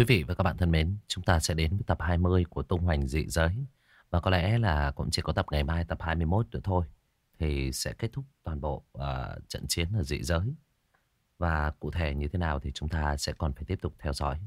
Quý vị và các bạn thân mến, chúng ta sẽ đến với tập 20 của Tung Hoành Dị Giới. Và có lẽ là cũng chỉ có tập ngày mai, tập 21 nữa thôi. Thì sẽ kết thúc toàn bộ uh, trận chiến ở dị giới. Và cụ thể như thế nào thì chúng ta sẽ còn phải tiếp tục theo dõi.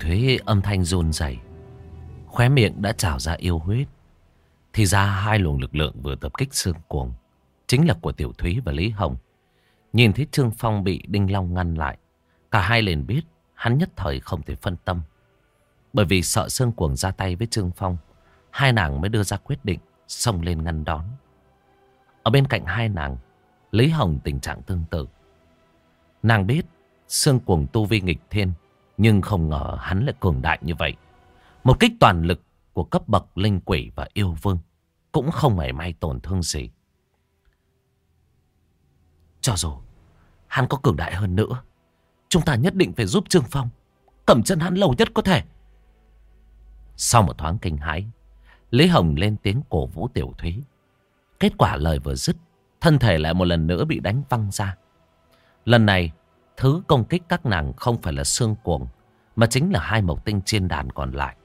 Thúy âm thanh run rẩy, Khóe miệng đã trào ra yêu huyết. Thì ra hai luồng lực lượng vừa tập kích xương cuồng Chính là của Tiểu Thúy và Lý Hồng. Nhìn thấy Trương Phong bị Đinh Long ngăn lại Cả hai liền biết Hắn nhất thời không thể phân tâm. Bởi vì sợ sương cuồng ra tay với Trương Phong Hai nàng mới đưa ra quyết định Xông lên ngăn đón. Ở bên cạnh hai nàng Lý Hồng tình trạng tương tự. Nàng biết Sương cuồng tu vi nghịch thiên nhưng không ngờ hắn lại cường đại như vậy. Một kích toàn lực của cấp bậc linh quỷ và yêu vương cũng không mảy may tổn thương gì. Cho dù hắn có cường đại hơn nữa, chúng ta nhất định phải giúp Trương Phong cầm chân hắn lâu nhất có thể. Sau một thoáng kinh hãi, Lý Hồng lên tiếng cổ vũ Tiểu Thúy. Kết quả lời vừa dứt, thân thể lại một lần nữa bị đánh văng ra. Lần này, Thứ công kích các nàng không phải là xương cuồng, mà chính là hai mộc tinh trên đàn còn lại.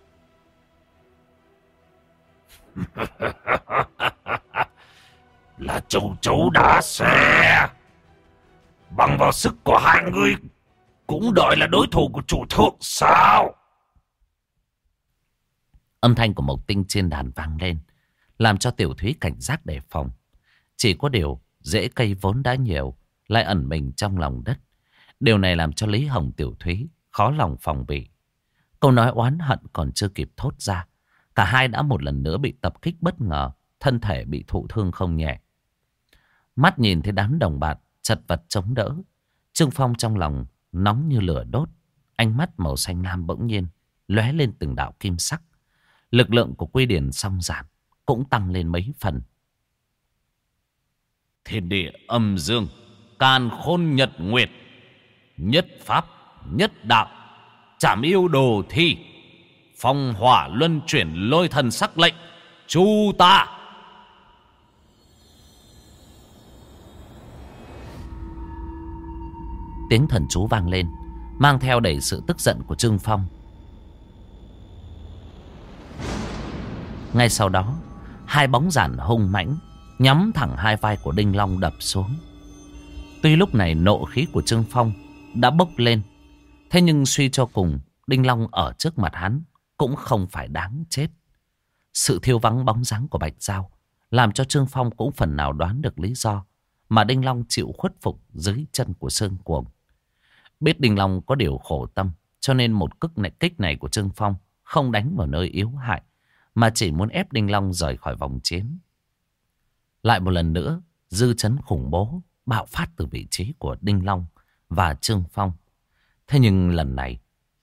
là châu chấu đá xe. Bằng vào sức của hai người, cũng đợi là đối thủ của chủ thượng sao? Âm thanh của mộc tinh trên đàn vang lên, làm cho tiểu thúy cảnh giác đề phòng. Chỉ có điều, rễ cây vốn đã nhiều, lại ẩn mình trong lòng đất. Điều này làm cho Lý Hồng Tiểu Thúy khó lòng phòng bị. Câu nói oán hận còn chưa kịp thốt ra. Cả hai đã một lần nữa bị tập kích bất ngờ, thân thể bị thụ thương không nhẹ. Mắt nhìn thấy đám đồng bạn chật vật chống đỡ. Trương Phong trong lòng nóng như lửa đốt. Ánh mắt màu xanh lam bỗng nhiên lóe lên từng đạo kim sắc. Lực lượng của quy điển song giảm cũng tăng lên mấy phần. Thiên địa âm dương, can khôn nhật nguyệt Nhất pháp, nhất đạo, chảm yêu đồ thi. Phong hỏa luân chuyển lôi thần sắc lệnh, chu ta. Tiếng thần chú vang lên, mang theo đầy sự tức giận của Trương Phong. Ngay sau đó, hai bóng giản hung mãnh nhắm thẳng hai vai của Đinh Long đập xuống. Tuy lúc này nộ khí của Trương Phong đã bốc lên. Thế nhưng suy cho cùng, Đinh Long ở trước mặt hắn cũng không phải đáng chết. Sự thiêu vắng bóng dáng của Bạch Giao làm cho Trương Phong cũng phần nào đoán được lý do mà Đinh Long chịu khuất phục dưới chân của Sơn Cuồng. Biết Đinh Long có điều khổ tâm, cho nên một cức này kích này của Trương Phong không đánh vào nơi yếu hại, mà chỉ muốn ép Đinh Long rời khỏi vòng chiến. Lại một lần nữa, dư chấn khủng bố bạo phát từ vị trí của Đinh Long và Trương Phong. Thế nhưng lần này,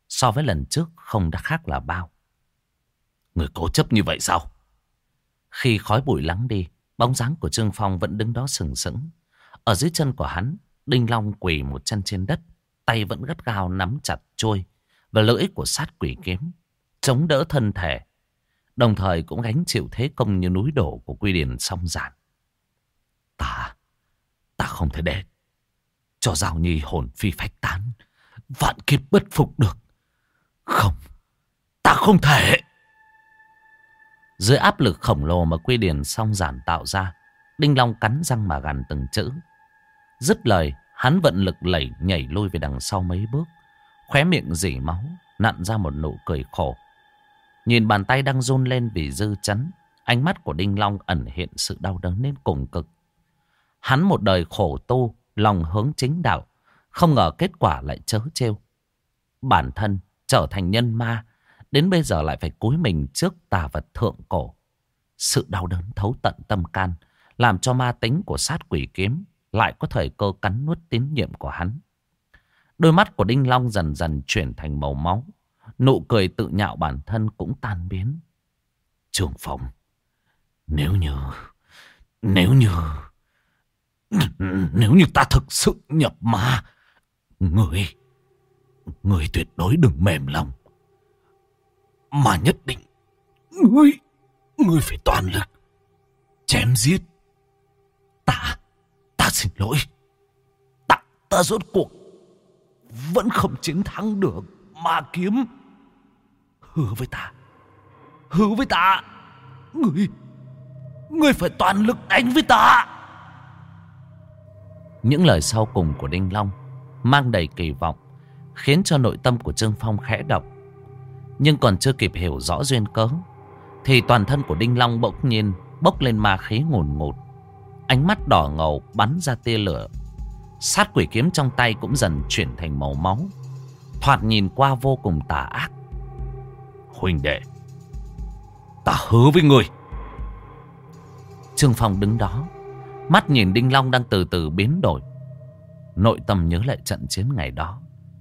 so với lần trước không đã khác là bao. Người cố chấp như vậy sao? Khi khói bụi lắng đi, bóng dáng của Trương Phong vẫn đứng đó sừng sững. Ở dưới chân của hắn, Đinh Long quỳ một chân trên đất, tay vẫn gắt gao nắm chặt trôi và lưỡi của sát quỷ kiếm, chống đỡ thân thể, đồng thời cũng gánh chịu thế công như núi đổ của quy điển song giản. Ta, ta không thể để cho Giao Nhi hồn phi phách tán. Vạn kiếp bất phục được. Không, ta không thể. Dưới áp lực khổng lồ mà quy điển song giản tạo ra, Đinh Long cắn răng mà gằn từng chữ. Dứt lời, hắn vận lực lẩy nhảy lui về đằng sau mấy bước. Khóe miệng dỉ máu, nặn ra một nụ cười khổ. Nhìn bàn tay đang run lên vì dư chấn, ánh mắt của Đinh Long ẩn hiện sự đau đớn đến cùng cực. Hắn một đời khổ tu, lòng hướng chính đạo, không ngờ kết quả lại chớ trêu. Bản thân trở thành nhân ma, đến bây giờ lại phải cúi mình trước tà vật thượng cổ. Sự đau đớn thấu tận tâm can, làm cho ma tính của sát quỷ kiếm lại có thời cơ cắn nuốt tín nhiệm của hắn. Đôi mắt của Đinh Long dần dần chuyển thành màu máu, nụ cười tự nhạo bản thân cũng tan biến. Trường Phong, Nếu như... Nếu như... Nếu như ta thực sự nhập ma... Người... Người tuyệt đối đừng mềm lòng. Mà nhất định... Người... Người phải toàn lực. Chém giết. Ta... Ta xin lỗi. Ta... Ta rốt cuộc... Vẫn không chiến thắng được ma kiếm. Hứa với ta. Hứa với ta. Người... Người phải toàn lực đánh với ta. Những lời sau cùng của Đinh Long mang đầy kỳ vọng, khiến cho nội tâm của Trương Phong khẽ động. Nhưng còn chưa kịp hiểu rõ duyên cớ, thì toàn thân của Đinh Long bỗng nhiên bốc lên ma khí ngùn ngụt. Ánh mắt đỏ ngầu bắn ra tia lửa. Sát quỷ kiếm trong tay cũng dần chuyển thành màu máu. Thoạt nhìn qua vô cùng tà ác. Huynh đệ, ta hứa với người. Trương Phong đứng đó, mắt nhìn Đinh Long đang từ từ biến đổi. Nội tâm nhớ lại trận chiến ngày đó,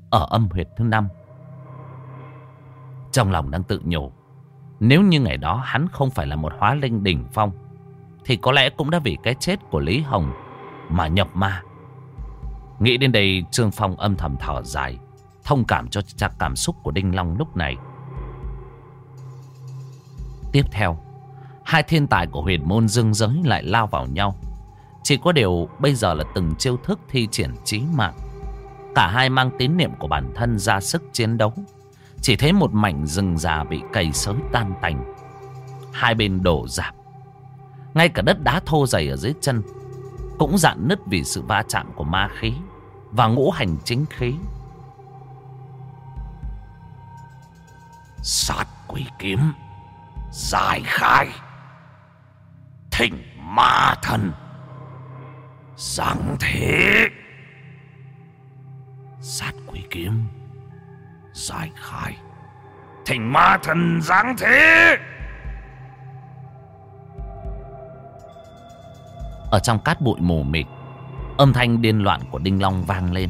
ở âm huyệt thứ năm. Trong lòng đang tự nhủ, nếu như ngày đó hắn không phải là một hóa linh đỉnh phong, thì có lẽ cũng đã vì cái chết của Lý Hồng mà nhập ma. Nghĩ đến đây Trương Phong âm thầm thở dài, thông cảm cho chắc cảm xúc của Đinh Long lúc này. Tiếp theo, hai thiên tài của huyền môn dương giới lại lao vào nhau. Chỉ có điều bây giờ là từng chiêu thức thi triển trí mạng. Cả hai mang tín niệm của bản thân ra sức chiến đấu. Chỉ thấy một mảnh rừng già bị cày sới tan tành. Hai bên đổ dạp. Ngay cả đất đá thô dày ở dưới chân cũng dạn nứt vì sự va chạm của ma khí và ngũ hành chính khí. Sát quỷ kiếm, giải khai thỉnh ma thần giáng thế. Sát quỷ kiếm. Giải khai. Thành ma thần giáng thế. Ở trong cát bụi mù mịt, Âm thanh điên loạn của Đinh Long vang lên.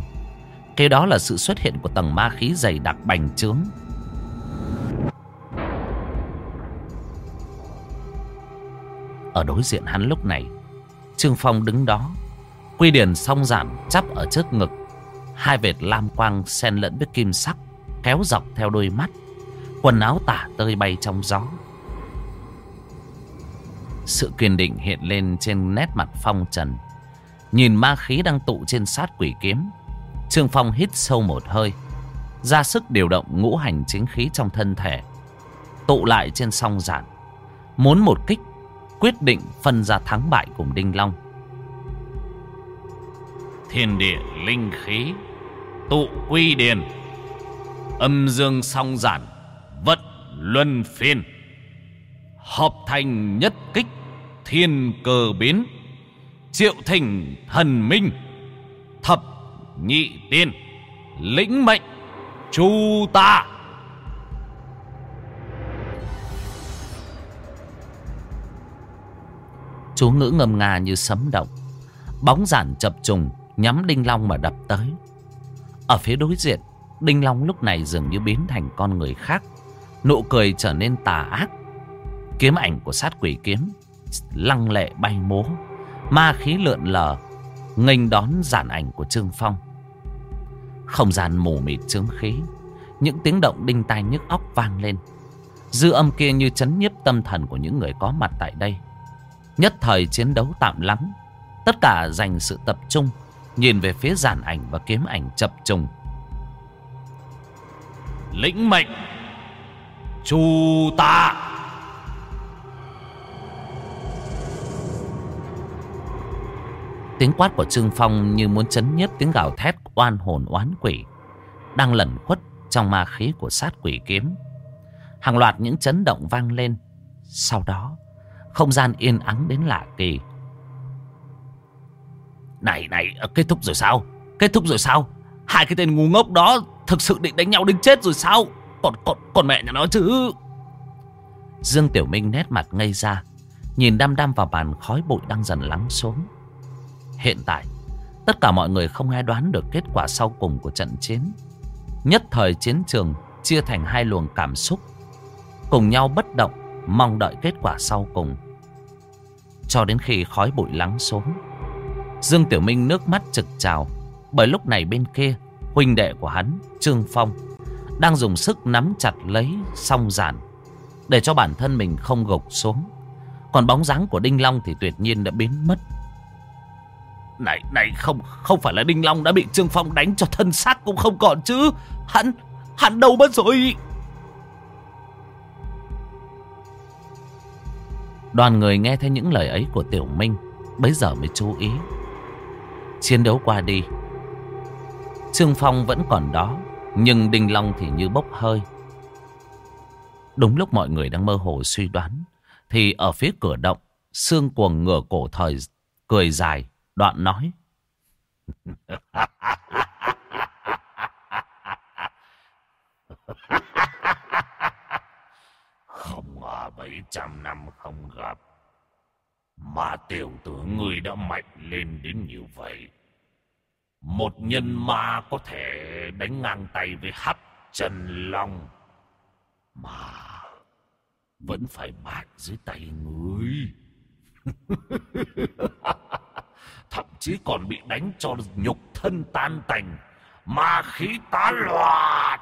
Kế đó là sự xuất hiện của tầng ma khí dày đặc bành trướng. Ở đối diện hắn lúc này, Trương Phong đứng đó Quy điển song giản chắp ở trước ngực. Hai vệt lam quang xen lẫn với kim sắc, Kéo dọc theo đôi mắt. Quần áo tả tơi bay trong gió. Sự kiên định hiện lên trên nét mặt phong trần. Nhìn ma khí đang tụ trên sát quỷ kiếm. Trương Phong hít sâu một hơi, Ra sức điều động ngũ hành chính khí trong thân thể. Tụ lại trên song giản, Muốn một kích, Quyết định phân ra thắng bại cùng Đinh Long. Thiên địa linh khí, Tụ quy điền, Âm dương song giản, Vận luân phiên, Hợp thành nhất kích, Thiên cơ biến, Triệu thỉnh thần minh, Thập nhị tiên, Lĩnh mệnh, Chu ta. Chú ngữ ngầm ngà như sấm động, Bóng giản chập trùng Nhắm Đinh Long mà đập tới. Ở phía đối diện, Đinh Long lúc này dường như biến thành con người khác, Nụ cười trở nên tà ác. Kiếm ảnh của sát quỷ kiếm Lăng lệ bay múa, Ma khí lượn lờ, nghênh đón giản ảnh của Trương Phong. Không gian mù mịt trướng khí, Những tiếng động đinh tai nhức óc vang lên. Dư âm kia như chấn nhiếp tâm thần của những người có mặt tại đây. Nhất thời chiến đấu tạm lắng, Tất cả dành sự tập trung Nhìn về phía giản ảnh và kiếm ảnh chập trùng. Lĩnh mệnh. Chu ta. Tiếng quát của Trương Phong như muốn chấn nhiếp tiếng gào thét oan hồn oán quỷ, Đang lẩn khuất trong ma khí của sát quỷ kiếm. Hàng loạt những chấn động vang lên. Sau đó, Không gian yên ắng đến lạ kỳ. Này này ờ, kết thúc rồi sao? Kết thúc rồi sao? Hai cái tên ngu ngốc đó Thực sự định đánh nhau đến chết rồi sao? Còn, còn, còn mẹ nhà nó chứ. Dương Tiểu Minh nét mặt ngây ra Nhìn đăm đăm vào bàn khói bụi đang dần lắng xuống. Hiện tại Tất cả mọi người không ai đoán được kết quả sau cùng của trận chiến. Nhất thời chiến trường Chia thành hai luồng cảm xúc Cùng nhau bất động Mong đợi kết quả sau cùng. Cho đến khi khói bụi lắng xuống. Dương Tiểu Minh nước mắt trực trào, bởi lúc này bên kia, huynh đệ của hắn, Trương Phong, đang dùng sức nắm chặt lấy song giản để cho bản thân mình không gục xuống. Còn bóng dáng của Đinh Long thì tuyệt nhiên đã biến mất. Này, này không, không phải là Đinh Long đã bị Trương Phong đánh cho thân xác cũng không còn chứ. Hắn, hắn đâu mất rồi. Đoàn người nghe thấy những lời ấy của Tiểu Minh Bấy giờ mới chú ý Chiến đấu qua đi. Trương Phong vẫn còn đó, Nhưng Đinh Long thì như bốc hơi. Đúng lúc mọi người đang mơ hồ suy đoán, Thì ở phía cửa động, Sương cuồng ngửa cổ thời, Cười dài, Đoạn nói. Không ngờ mấy trăm năm không gặp. Mà tiểu tử người đã mạnh lên đến như vậy. Một nhân ma có thể đánh ngang tay với hắc Trần Long. Mà Vẫn phải bại dưới tay người Thậm chí còn bị đánh cho nhục thân tan tành. Ma khí tán loạn.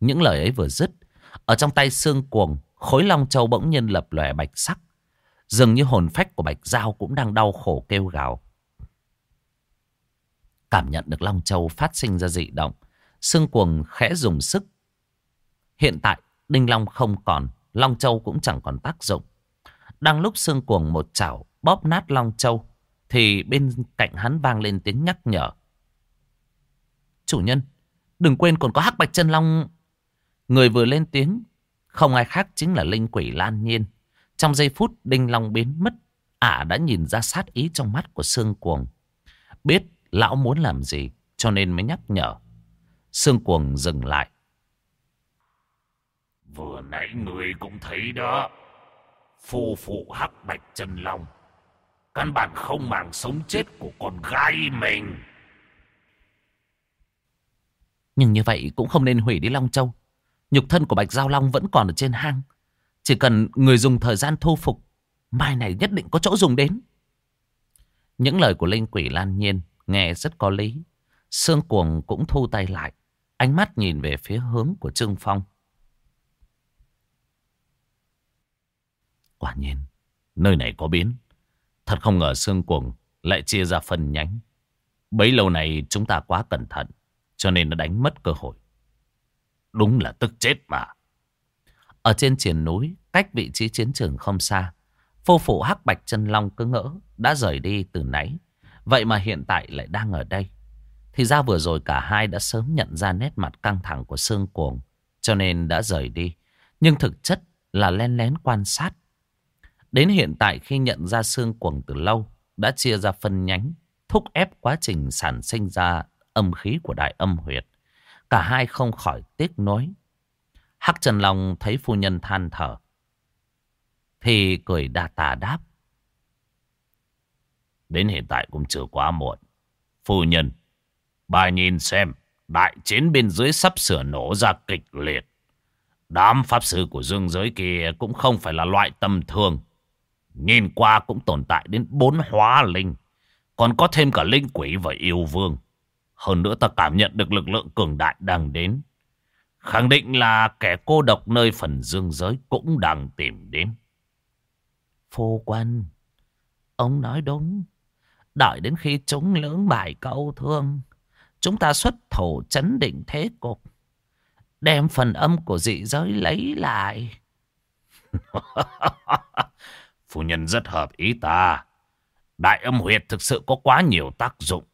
Những lời ấy vừa dứt, Ở trong tay xương cuồng Khối long châu bỗng nhiên lập lòe bạch sắc. Dường như hồn phách của bạch dao Cũng đang đau khổ kêu gào. Cảm nhận được long châu phát sinh ra dị động, Xương cuồng khẽ dùng sức. Hiện tại, Đinh Long không còn, Long Châu cũng chẳng còn tác dụng. Đang lúc xương cuồng một chảo Bóp nát Long Châu, Thì bên cạnh hắn vang lên tiếng nhắc nhở. Chủ nhân, Đừng quên còn có hắc bạch chân long. Người vừa lên tiếng không ai khác chính là linh quỷ Lan Nhiên. Trong giây phút Đinh Long biến mất Ả đã nhìn ra sát ý trong mắt của Sương Cuồng. Biết lão muốn làm gì Cho nên mới nhắc nhở. Sương Cuồng dừng lại. Vừa nãy người cũng thấy đó. Phù phụ hắc bạch chân long. Căn bản không màng sống chết của con gái mình. Nhưng như vậy cũng không nên hủy đi Long Châu Nhục thân của Bạch Giao Long vẫn còn ở trên hang. Chỉ cần người dùng thời gian thu phục, mai này nhất định có chỗ dùng đến. Những lời của Linh Quỷ Lan Nhiên nghe rất có lý. Sương Cuồng cũng thu tay lại, ánh mắt nhìn về phía hướng của Trương Phong. Quả nhiên, nơi này có biến. Thật không ngờ Sương Cuồng lại chia ra phần nhánh. Bấy lâu này chúng ta quá cẩn thận, cho nên nó đánh mất cơ hội. Đúng là tức chết mà. Ở trên triển núi, cách vị trí chiến trường không xa, phô phụ hắc bạch chân long cứ ngỡ đã rời đi từ nãy. Vậy mà hiện tại lại đang ở đây. Thì ra vừa rồi cả hai đã sớm nhận ra nét mặt căng thẳng của Sương Cuồng, cho nên đã rời đi. Nhưng thực chất là len lén quan sát. Đến hiện tại khi nhận ra Sương Cuồng từ lâu, đã chia ra phân nhánh, thúc ép quá trình sản sinh ra âm khí của đại âm huyệt. Cả hai không khỏi tiếc nuối. Hắc Trần Long thấy phu nhân than thở. Thì cười đa tà đáp. Đến hiện tại cũng chưa quá muộn. Phu nhân, bà nhìn xem, đại chiến bên dưới sắp sửa nổ ra kịch liệt. Đám pháp sư của dương giới kia cũng không phải là loại tầm thường. Nhìn qua cũng tồn tại đến bốn hóa linh. Còn có thêm cả linh quỷ và yêu vương. Hơn nữa ta cảm nhận được lực lượng cường đại đang đến. Khẳng định là kẻ cô độc nơi phần dương giới cũng đang tìm đến. Phu quân, ông nói đúng. Đợi đến khi chúng lưỡng bài câu thương, chúng ta xuất thủ chấn định thế cục. Đem phần âm của dị giới lấy lại. Phu nhân rất hợp ý ta. Đại âm huyệt thực sự có quá nhiều tác dụng.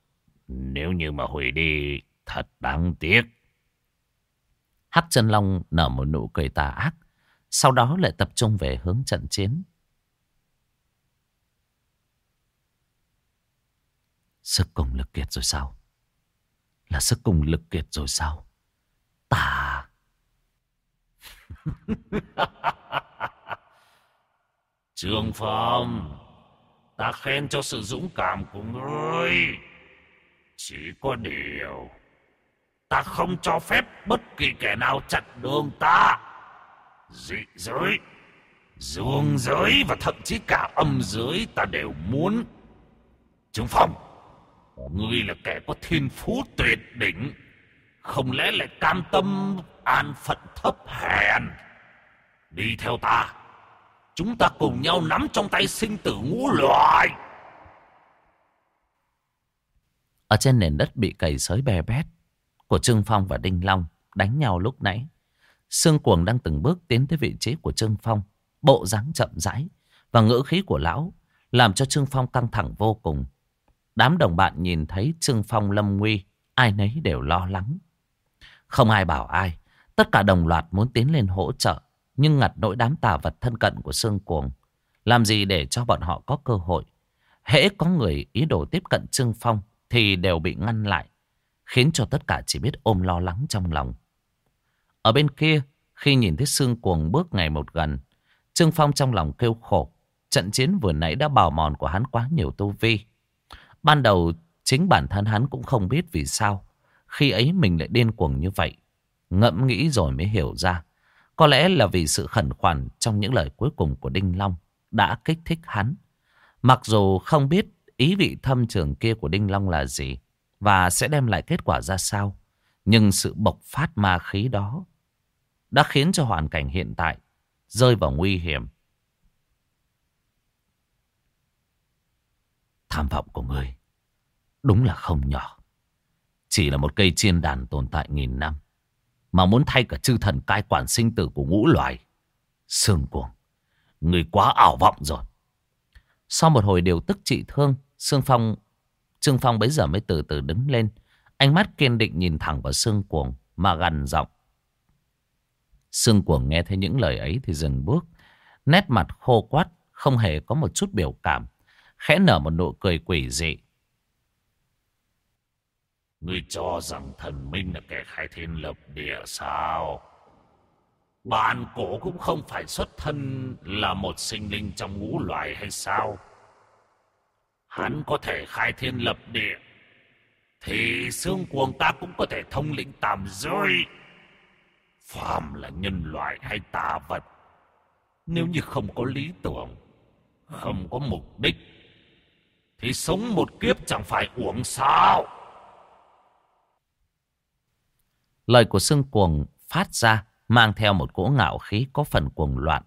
Nếu như mà hủy đi Thật đáng tiếc. Hắc chân long nở một nụ cười tà ác Sau đó lại tập trung về hướng trận chiến. Sức cùng lực kiệt rồi sao? Là sức cùng lực kiệt rồi sao? Ta Trương Phong Ta khen cho sự dũng cảm của ngươi chỉ có điều Ta không cho phép bất kỳ kẻ nào chặn đường ta Dị giới Dương giới và thậm chí cả âm giới ta đều muốn. Trương Phong, ngươi là kẻ có thiên phú tuyệt đỉnh. Không lẽ lại cam tâm an phận thấp hèn. Đi theo ta. Chúng ta cùng nhau nắm trong tay sinh tử ngũ loại. Ở trên nền đất bị cày sới bè bét của Trương Phong và Đinh Long đánh nhau lúc nãy. Sương Cuồng đang từng bước tiến tới vị trí của Trương Phong. Bộ dáng chậm rãi và ngữ khí của lão làm cho Trương Phong căng thẳng vô cùng. Đám đồng bạn nhìn thấy Trương Phong lâm nguy, ai nấy đều lo lắng. Không ai bảo ai, tất cả đồng loạt muốn tiến lên hỗ trợ, nhưng ngặt nỗi đám tà vật thân cận của Sương Cuồng. Làm gì để cho bọn họ có cơ hội? Hễ có người ý đồ tiếp cận Trương Phong thì đều bị ngăn lại, khiến cho tất cả chỉ biết ôm lo lắng trong lòng. Ở bên kia, khi nhìn thấy Sương Cuồng bước ngày một gần, Trương Phong trong lòng kêu khổ. Trận chiến vừa nãy đã bào mòn của hắn quá nhiều tu vi. Ban đầu chính bản thân hắn cũng không biết vì sao. Khi ấy mình lại điên cuồng như vậy. Ngẫm nghĩ rồi mới hiểu ra. Có lẽ là vì sự khẩn khoản trong những lời cuối cùng của Đinh Long đã kích thích hắn. Mặc dù không biết ý vị thâm trường kia của Đinh Long là gì và sẽ đem lại kết quả ra sao. Nhưng sự bộc phát ma khí đó đã khiến cho hoàn cảnh hiện tại rơi vào nguy hiểm. Tham vọng của người đúng là không nhỏ. Chỉ là một cây chiên đàn tồn tại nghìn năm. Mà muốn thay cả chư thần cai quản sinh tử của ngũ loài. Sương cuồng. Người quá ảo vọng rồi. Sau một hồi điều tức trị thương. Sương Phong, Trương Phong bấy giờ mới từ từ đứng lên. Ánh mắt kiên định nhìn thẳng vào Sương Cuồng mà gằn giọng. Sương Cuồng nghe thấy những lời ấy thì dừng bước. Nét mặt khô quát, không hề có một chút biểu cảm. Khẽ nở một nụ cười quỷ dị. Ngươi cho rằng thần minh là kẻ khai thiên lập địa sao? Bạn cổ cũng không phải xuất thân là một sinh linh trong ngũ loài hay sao? Hắn có thể khai thiên lập địa. Thì xương cuồng ta cũng có thể thông lĩnh tam giới. Phàm là nhân loại hay tà vật. Nếu như không có lý tưởng, không có mục đích, thì sống một kiếp chẳng phải uổng sao. Lời của xương cuồng phát ra mang theo một cỗ ngạo khí có phần cuồng loạn.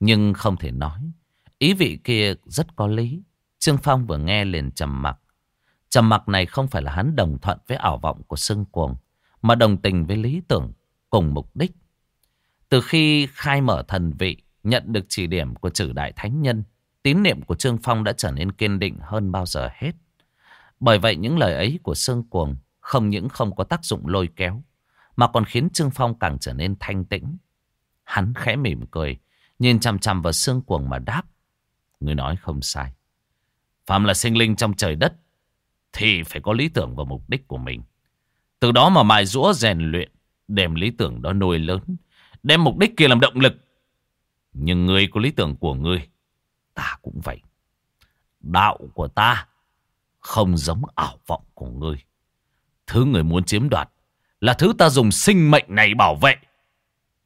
Nhưng không thể nói. Ý vị kia rất có lý. Trương Phong vừa nghe liền trầm mặc. Trầm mặc này không phải là hắn đồng thuận với ảo vọng của Sương cuồng, mà đồng tình với lý tưởng cùng mục đích. Từ khi khai mở thần vị, nhận được chỉ điểm của trừ đại thánh nhân, tín niệm của Trương Phong đã trở nên kiên định hơn bao giờ hết. Bởi vậy những lời ấy của Sương Cuồng không những không có tác dụng lôi kéo, mà còn khiến Trương Phong càng trở nên thanh tĩnh. Hắn khẽ mỉm cười, nhìn chằm chằm vào Sương Cuồng mà đáp. Người nói không sai. Phạm là sinh linh trong trời đất, thì phải có lý tưởng và mục đích của mình. Từ đó mà mài rũa rèn luyện, đem lý tưởng đó nuôi lớn, đem mục đích kia làm động lực. Nhưng ngươi có lý tưởng của ngươi, ta cũng vậy. Đạo của ta không giống ảo vọng của ngươi. Thứ người muốn chiếm đoạt là thứ ta dùng sinh mệnh này bảo vệ.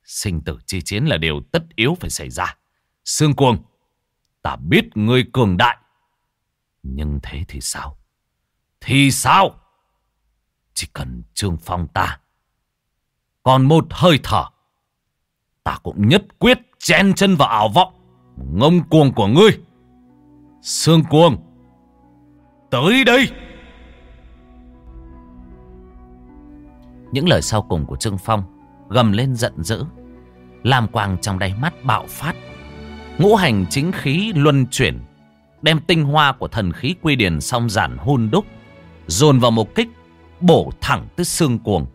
Sinh tử chi chiến là điều tất yếu phải xảy ra. Sương cuồng, ta biết ngươi cường đại. Nhưng thế thì sao? Thì sao? Chỉ cần Trương Phong ta còn một hơi thở, Ta cũng nhất quyết chen chân vào ảo vọng Ngông cuồng của ngươi, Sương cuồng, Tới đây Những lời sau cùng của Trương Phong Gầm lên giận dữ, Làm quang trong đáy mắt bạo phát Ngũ hành chính khí luân chuyển Đem tinh hoa của thần khí quy điển song giản hôn đúc, Dồn vào một kích, Bổ thẳng tới xương cuồng.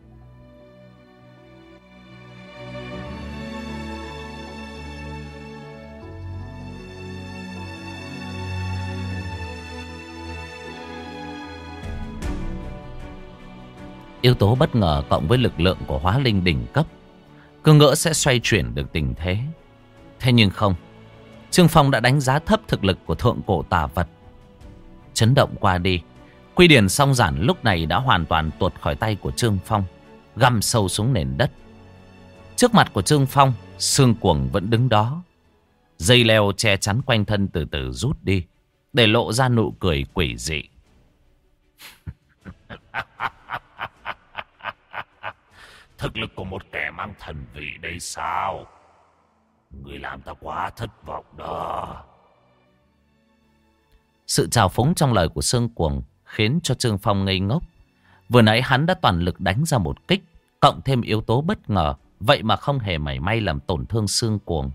Yếu tố bất ngờ cộng với lực lượng của hóa linh đỉnh cấp, Cứ ngỡ sẽ xoay chuyển được tình thế. Thế nhưng không Trương Phong đã đánh giá thấp thực lực của thượng cổ tà vật Chấn động qua đi, Quy điển song giản lúc này đã hoàn toàn tuột khỏi tay của Trương Phong, Găm sâu xuống nền đất Trước mặt của Trương Phong, xương cuồng vẫn đứng đó Dây leo che chắn quanh thân từ từ rút đi. Để lộ ra nụ cười quỷ dị. Thực lực của một kẻ mang thần vị đây sao? Người làm ta quá thất vọng đó. Sự trào phúng trong lời của Sương Cuồng khiến cho Trương Phong ngây ngốc. Vừa nãy hắn đã toàn lực đánh ra một kích, cộng thêm yếu tố bất ngờ, vậy mà không hề mảy may làm tổn thương Sương Cuồng.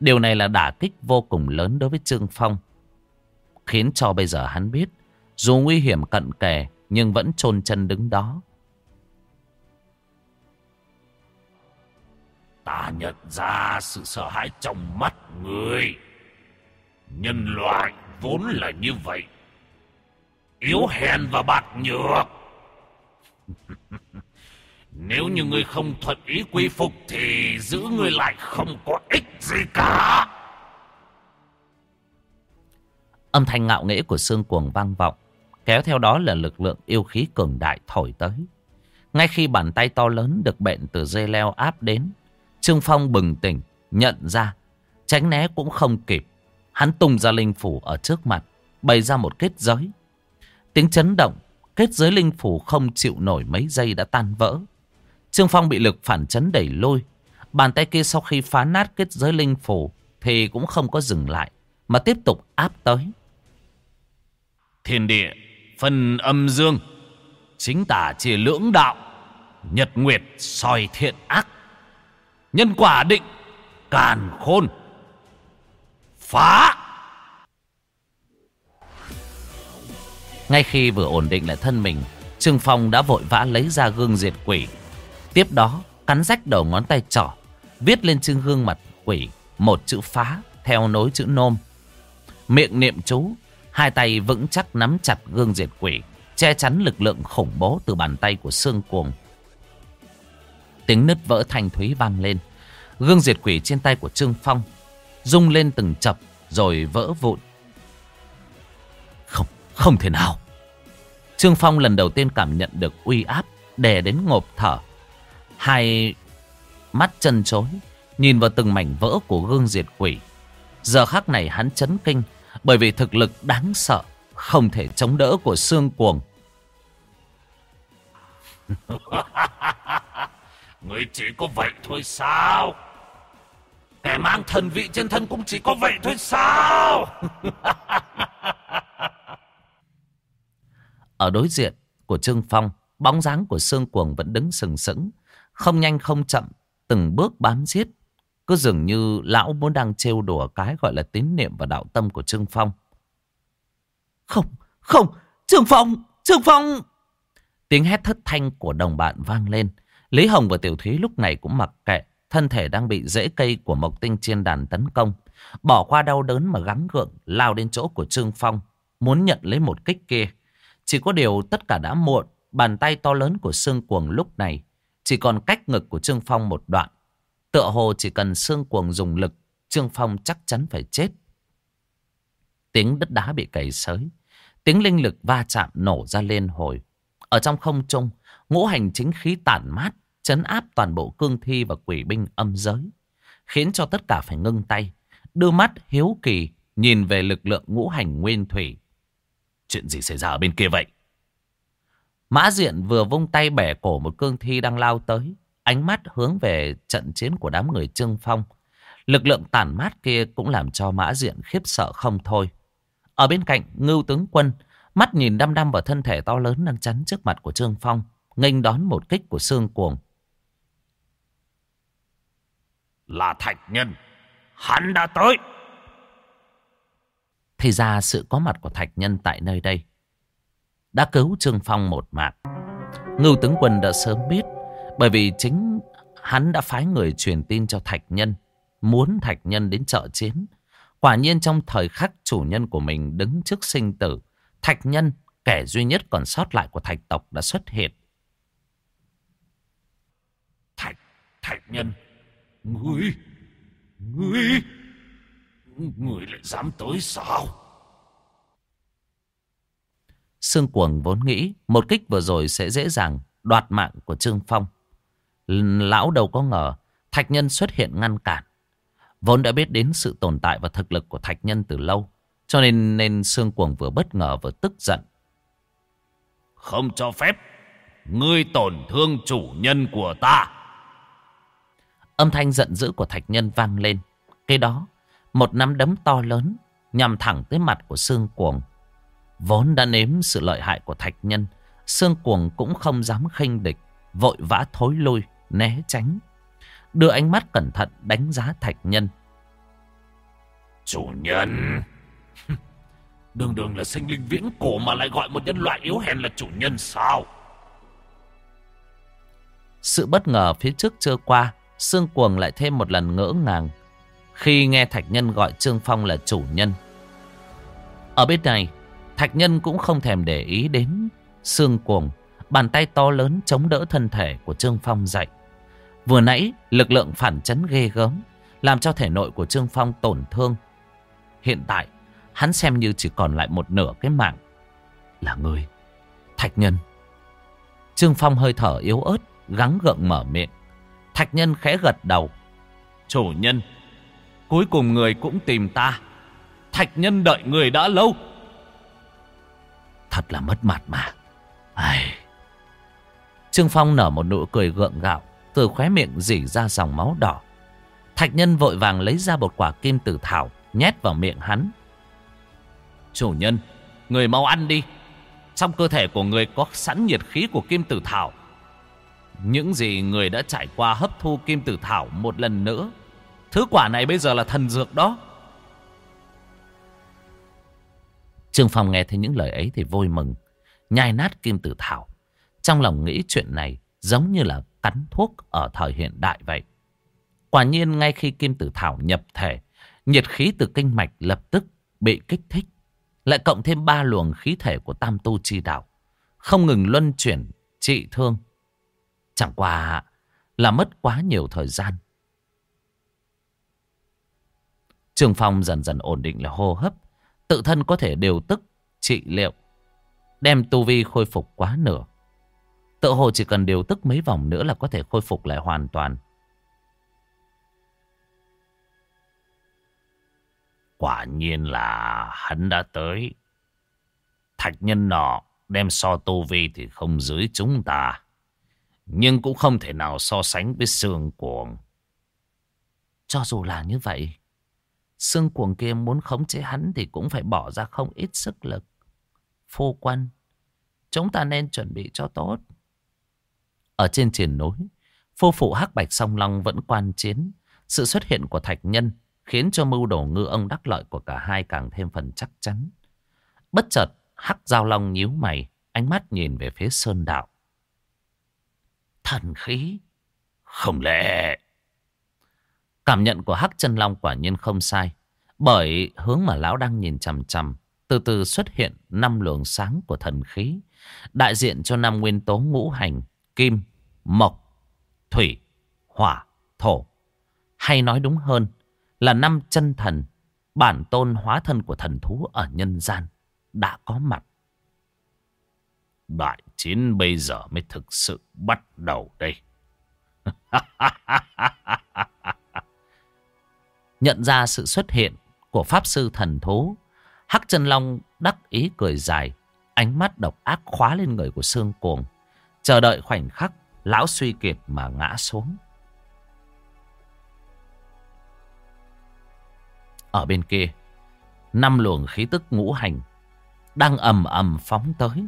Điều này là đả kích vô cùng lớn đối với Trương Phong. Khiến cho bây giờ hắn biết, dù nguy hiểm cận kề, nhưng vẫn chôn chân đứng đó. Ta nhận ra sự sợ hãi trong mắt người. Nhân loại vốn là như vậy. Yếu hèn và bạc nhược. Nếu như ngươi không thuận ý quy phục thì giữ ngươi lại không có ích gì cả. Âm thanh ngạo nghễ của xương cuồng vang vọng. Kéo theo đó là lực lượng yêu khí cường đại thổi tới. Ngay khi bàn tay to lớn được bện từ dây leo áp đến. Trương Phong bừng tỉnh, nhận ra. Tránh né cũng không kịp. Hắn tung ra linh phủ ở trước mặt. Bày ra một kết giới. Tiếng chấn động. Kết giới linh phủ không chịu nổi mấy giây đã tan vỡ. Trương Phong bị lực phản chấn đẩy lôi. Bàn tay kia sau khi phá nát kết giới linh phủ thì cũng không có dừng lại mà tiếp tục áp tới. Thiên địa, phân âm dương, chính tả chia lưỡng đạo, nhật nguyệt soi thiện ác. Nhân quả định, càn khôn, phá. Ngay khi vừa ổn định lại thân mình, Trương Phong đã vội vã lấy ra gương diệt quỷ. Tiếp đó cắn rách đầu ngón tay trỏ Viết lên trên gương mặt quỷ Một chữ phá theo nối chữ nôm. Miệng niệm chú Hai tay vững chắc nắm chặt gương diệt quỷ Che chắn lực lượng khủng bố từ bàn tay của xương cuồng. Tiếng nứt vỡ thanh thúy vang lên. Gương diệt quỷ trên tay của Trương Phong Rung lên từng chập Rồi vỡ vụn. Không, không thể nào. Trương Phong lần đầu tiên cảm nhận được uy áp Đè đến ngộp thở. Hai mắt chân chối Nhìn vào từng mảnh vỡ của gương diệt quỷ. Giờ khắc này hắn chấn kinh Bởi vì thực lực đáng sợ Không thể chống đỡ của xương cuồng. Người chỉ có vậy thôi sao Kẻ mang thần vị trên thân cũng chỉ có vậy thôi sao Ở đối diện của Trương Phong Bóng dáng của xương cuồng vẫn đứng sừng sững không nhanh không chậm, từng bước bám giết. Cứ dường như lão muốn đang trêu đùa cái gọi là tín niệm và đạo tâm của Trương Phong. Không, không, Trương Phong, Trương Phong! Tiếng hét thất thanh của đồng bạn vang lên. Lý Hồng và Tiểu Thúy lúc này cũng mặc kệ. Thân thể đang bị rễ cây của Mộc Tinh trên đàn tấn công. Bỏ qua đau đớn mà gắng gượng lao đến chỗ của Trương Phong. Muốn nhận lấy một kích kia. Chỉ có điều tất cả đã muộn. Bàn tay to lớn của Sương Cuồng lúc này chỉ còn cách ngực của Trương Phong một đoạn. Tựa hồ chỉ cần Sương cuồng dùng lực, Trương Phong chắc chắn phải chết. Tiếng đất đá bị cày sới. Tiếng linh lực va chạm nổ ra lên hồi. Ở trong không trung, ngũ hành chính khí tản mát, chấn áp toàn bộ cương thi và quỷ binh âm giới. Khiến cho tất cả phải ngưng tay. Đưa mắt hiếu kỳ nhìn về lực lượng ngũ hành nguyên thủy. Chuyện gì xảy ra ở bên kia vậy? Mã Diện vừa vung tay bẻ cổ một cương thi đang lao tới. Ánh mắt hướng về trận chiến của đám người Trương Phong. Lực lượng tàn mát kia cũng làm cho Mã Diện khiếp sợ không thôi. Ở bên cạnh ngưu tướng quân, mắt nhìn đăm đăm vào thân thể to lớn đang chắn trước mặt của Trương Phong, nghênh đón một kích của xương cuồng. Là thạch nhân, hắn đã tới. Thì ra sự có mặt của thạch nhân tại nơi đây đã cứu Trương Phong một mạng. Ngưu tướng quân đã sớm biết, bởi vì chính hắn đã phái người truyền tin cho Thạch Nhân, muốn Thạch Nhân đến trợ chiến. Quả nhiên trong thời khắc chủ nhân của mình đứng trước sinh tử, Thạch Nhân, kẻ duy nhất còn sót lại của Thạch tộc đã xuất hiện. Thạch, Thạch Nhân, ngươi, ngươi, ngươi lại dám tới sao? Sương Cuồng vốn nghĩ một kích vừa rồi sẽ dễ dàng đoạt mạng của Trương Phong. Lão đâu có ngờ Thạch Nhân xuất hiện ngăn cản. Vốn đã biết đến sự tồn tại và thực lực của thạch nhân từ lâu. Cho nên nên Sương Cuồng vừa bất ngờ vừa tức giận. Không cho phép. Ngươi tổn thương chủ nhân của ta. Âm thanh giận dữ của thạch nhân vang lên. Cái đó, một nắm đấm to lớn nhằm thẳng tới mặt của Sương Cuồng. Vốn đã nếm sự lợi hại của thạch nhân, Sương Cuồng cũng không dám khinh địch, vội vã thối lui, né tránh. Đưa ánh mắt cẩn thận đánh giá thạch nhân. Chủ nhân... Đường đường là sinh linh viễn cổ mà lại gọi một nhân loại yếu hèn là chủ nhân sao? Sự bất ngờ phía trước chưa qua, Sương Cuồng lại thêm một lần ngỡ ngàng khi nghe Thạch Nhân gọi Trương Phong là chủ nhân. Ở bên này, Thạch Nhân cũng không thèm để ý đến Sương Cuồng, bàn tay to lớn chống đỡ thân thể của Trương Phong dậy. Vừa nãy, lực lượng phản chấn ghê gớm, làm cho thể nội của Trương Phong tổn thương. Hiện tại, hắn xem như chỉ còn lại một nửa cái mạng. Là người, Thạch Nhân. Trương Phong hơi thở yếu ớt, gắng gượng mở miệng. Thạch Nhân khẽ gật đầu. Chủ nhân, cuối cùng người cũng tìm ta. Thạch Nhân đợi người đã lâu. Thật là mất mặt mà. Ai... Trương Phong nở một nụ cười gượng gạo, từ khóe miệng dỉ ra dòng máu đỏ. Thạch Nhân vội vàng lấy ra một quả kim tử thảo, nhét vào miệng hắn. Chủ nhân, người mau ăn đi. Trong cơ thể của người có sẵn nhiệt khí của kim tử thảo. Những gì người đã trải qua hấp thu kim tử thảo một lần nữa. Thứ quả này bây giờ là thần dược đó. Trương Phong nghe thấy những lời ấy thì vui mừng. Nhai nát kim tử thảo. Trong lòng nghĩ chuyện này giống như là cắn thuốc ở thời hiện đại vậy. Quả nhiên ngay khi kim tử thảo nhập thể, nhiệt khí từ kinh mạch lập tức bị kích thích. Lại cộng thêm ba luồng khí thể của tam tu chi đạo. Không ngừng luân chuyển, trị thương. Chẳng qua là mất quá nhiều thời gian. Trường Phong dần dần ổn định là hô hấp. Tự thân có thể điều tức, trị liệu. Đem tu vi khôi phục quá nửa. Tự hồ chỉ cần điều tức mấy vòng nữa là có thể khôi phục lại hoàn toàn. Quả nhiên là hắn đã tới. Thạch nhân nọ đem so tu vi thì không dưới chúng ta. Nhưng cũng không thể nào so sánh với xương cuồng. Cho dù là như vậy, xương cuồng kia muốn khống chế hắn thì cũng phải bỏ ra không ít sức lực. Phu quân, chúng ta nên chuẩn bị cho tốt. Ở trên triển núi, phu phụ hắc bạch song long vẫn quan chiến. Sự xuất hiện của thạch nhân khiến cho mưu đồ ngư ông đắc lợi của cả hai càng thêm phần chắc chắn. Bất chợt, hắc giao long nhíu mày, ánh mắt nhìn về phía sơn đạo. Thần khí? Không lẽ... Cảm nhận của hắc chân long quả nhiên không sai. Bởi hướng mà lão đang nhìn chằm chằm, từ từ xuất hiện năm luồng sáng của thần khí, đại diện cho năm nguyên tố ngũ hành, kim, mộc, thủy, hỏa, thổ. Hay nói đúng hơn là năm chân thần, bản tôn hóa thân của thần thú ở nhân gian đã có mặt. Đại chiến bây giờ mới thực sự bắt đầu đây. Nhận ra sự xuất hiện của Pháp Sư Thần Thú, Hắc chân Long đắc ý cười dài, ánh mắt độc ác khóa lên người của Sương Cuồng, chờ đợi khoảnh khắc lão suy kiệt mà ngã xuống. Ở bên kia, năm luồng khí tức ngũ hành đang ầm ầm phóng tới.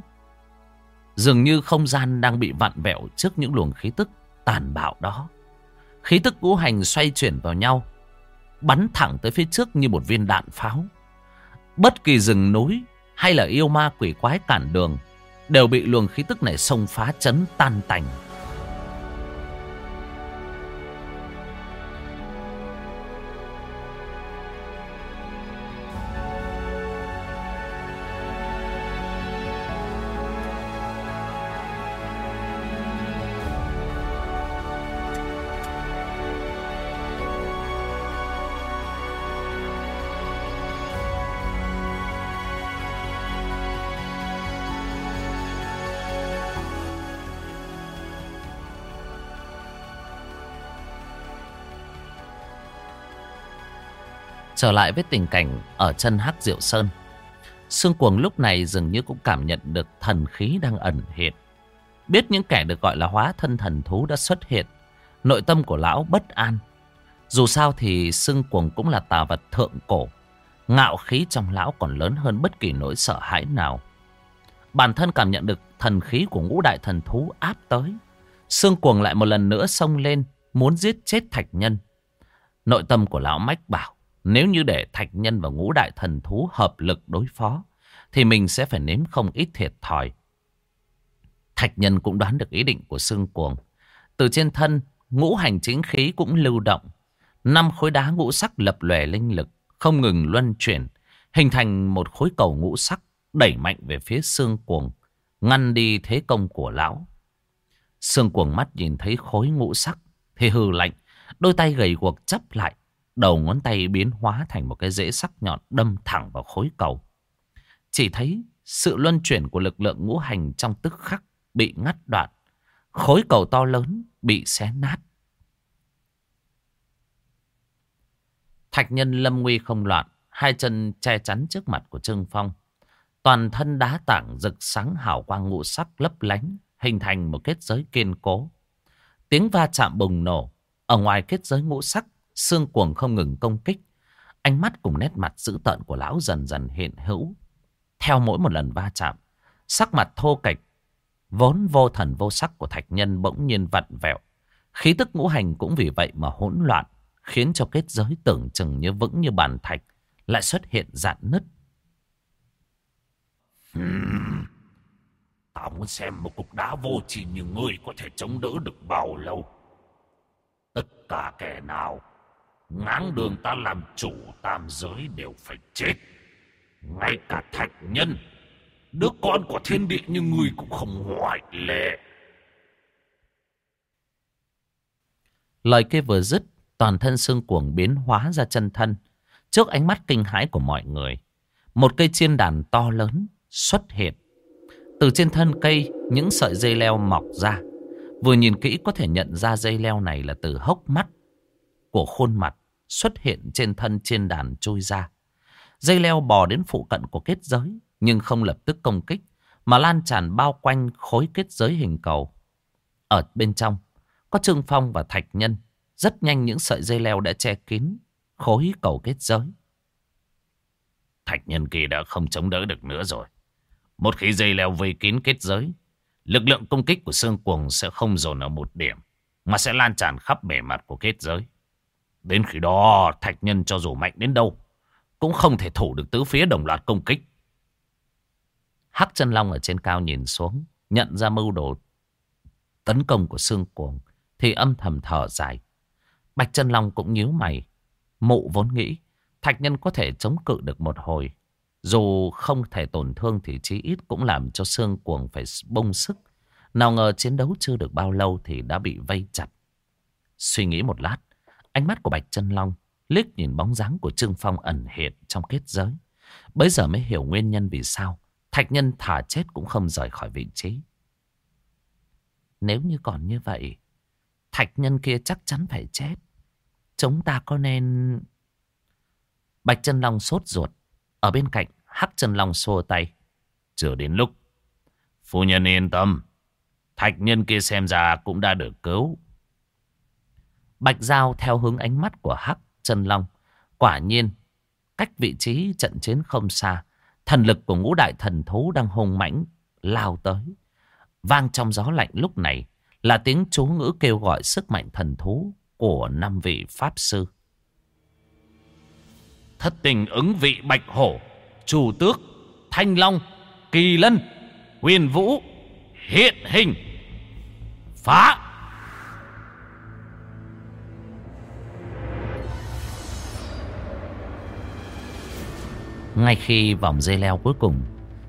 Dường như không gian đang bị vặn vẹo trước những luồng khí tức tàn bạo đó. Khí tức ngũ hành xoay chuyển vào nhau, bắn thẳng tới phía trước như một viên đạn pháo. Bất kỳ rừng núi hay là yêu ma quỷ quái cản đường đều bị luồng khí tức này xông phá chấn tan tành. Trở lại với tình cảnh ở chân Hắc Diệu Sơn. Sương Cuồng lúc này dường như cũng cảm nhận được thần khí đang ẩn hiện. Biết những kẻ được gọi là hóa thân thần thú đã xuất hiện. Nội tâm của lão bất an. Dù sao thì Sương Cuồng cũng là tà vật thượng cổ. Ngạo khí trong lão còn lớn hơn bất kỳ nỗi sợ hãi nào. Bản thân cảm nhận được thần khí của ngũ đại thần thú áp tới. Sương Cuồng lại một lần nữa xông lên, muốn giết chết thạch nhân. Nội tâm của lão mách bảo, nếu như để thạch nhân và ngũ đại thần thú hợp lực đối phó, thì mình sẽ phải nếm không ít thiệt thòi. Thạch nhân cũng đoán được ý định của Sương Cuồng. Từ trên thân, ngũ hành chính khí cũng lưu động. Năm khối đá ngũ sắc lập lòe linh lực, không ngừng luân chuyển, hình thành một khối cầu ngũ sắc đẩy mạnh về phía Sương Cuồng, ngăn đi thế công của lão. Sương Cuồng mắt nhìn thấy khối ngũ sắc, thì hừ lạnh, đôi tay gầy guộc chấp lại, đầu ngón tay biến hóa thành một cái rễ sắc nhọn đâm thẳng vào khối cầu. Chỉ thấy sự luân chuyển của lực lượng ngũ hành trong tức khắc bị ngắt đoạn. Khối cầu to lớn bị xé nát. Thạch nhân lâm nguy không loạn, hai chân che chắn trước mặt của Trương Phong. Toàn thân đá tảng rực sáng hào quang ngũ sắc lấp lánh, hình thành một kết giới kiên cố. Tiếng va chạm bùng nổ, ở ngoài kết giới ngũ sắc, xương cuồng không ngừng công kích. Ánh mắt cùng nét mặt dữ tợn của lão dần dần hiện hữu. Theo mỗi một lần va chạm, sắc mặt thô kệch, vốn vô thần vô sắc của thạch nhân bỗng nhiên vặn vẹo. Khí tức ngũ hành cũng vì vậy mà hỗn loạn, khiến cho kết giới tưởng chừng như vững như bàn thạch, lại xuất hiện dạn nứt. Hmm. Tao muốn xem một cục đá vô tri như ngươi có thể chống đỡ được bao lâu. Tất cả kẻ nào ngáng đường ta làm chủ tam giới đều phải chết. Ngay cả thạch nhân, đứa con của thiên địa như ngươi cũng không ngoại lệ. Lời kia vừa dứt, toàn thân xương cuồng biến hóa ra chân thân. Trước ánh mắt kinh hãi của mọi người, một cây chiên đàn to lớn xuất hiện. Từ trên thân cây, những sợi dây leo mọc ra. Vừa nhìn kỹ có thể nhận ra dây leo này là từ hốc mắt của khuôn mặt xuất hiện trên thân trên đàn trôi ra. Dây leo bò đến phụ cận của kết giới, nhưng không lập tức công kích, mà lan tràn bao quanh khối kết giới hình cầu. Ở bên trong, có Trương Phong và Thạch Nhân. Rất nhanh những sợi dây leo đã che kín khối cầu kết giới. Thạch Nhân kia đã không chống đỡ được nữa rồi. Một khi dây leo vây kín kết giới, lực lượng công kích của xương cuồng sẽ không dồn ở một điểm, mà sẽ lan tràn khắp bề mặt của kết giới. Đến khi đó, thạch nhân cho dù mạnh đến đâu, cũng không thể thủ được tứ phía đồng loạt công kích. Hắc chân long ở trên cao nhìn xuống, nhận ra mưu đồ tấn công của xương cuồng, thì âm thầm thở dài. Bạch chân long cũng nhíu mày. Mụ vốn nghĩ, thạch nhân có thể chống cự được một hồi, dù không thể tổn thương thì chí ít cũng làm cho xương cuồng phải bông sức. Nào ngờ chiến đấu chưa được bao lâu thì đã bị vây chặt. Suy nghĩ một lát, ánh mắt của Bạch chân Long liếc nhìn bóng dáng của Trương Phong ẩn hiện trong kết giới. Bấy giờ mới hiểu nguyên nhân vì sao Thạch Nhân thả chết cũng không rời khỏi vị trí. Nếu như còn như vậy, Thạch Nhân kia chắc chắn phải chết. Chúng ta có nên... Bạch chân Long sốt ruột. Ở bên cạnh, Hắc chân Long xô tay. Chưa đến lúc. Phu nhân yên tâm. Thạch nhân kia xem ra cũng đã được cứu. Bạch Giao theo hướng ánh mắt của Hắc Trần Long. Quả nhiên, cách vị trí trận chiến không xa, thần lực của ngũ đại thần thú đang hùng mãnh lao tới. Vang trong gió lạnh lúc này là tiếng chú ngữ kêu gọi sức mạnh thần thú của năm vị Pháp Sư. Thất tình ứng vị Bạch Hổ, Chủ Tước, Thanh Long, Kỳ Lân, Huyền Vũ, hiện hình, phá! Ngay khi vòng dây leo cuối cùng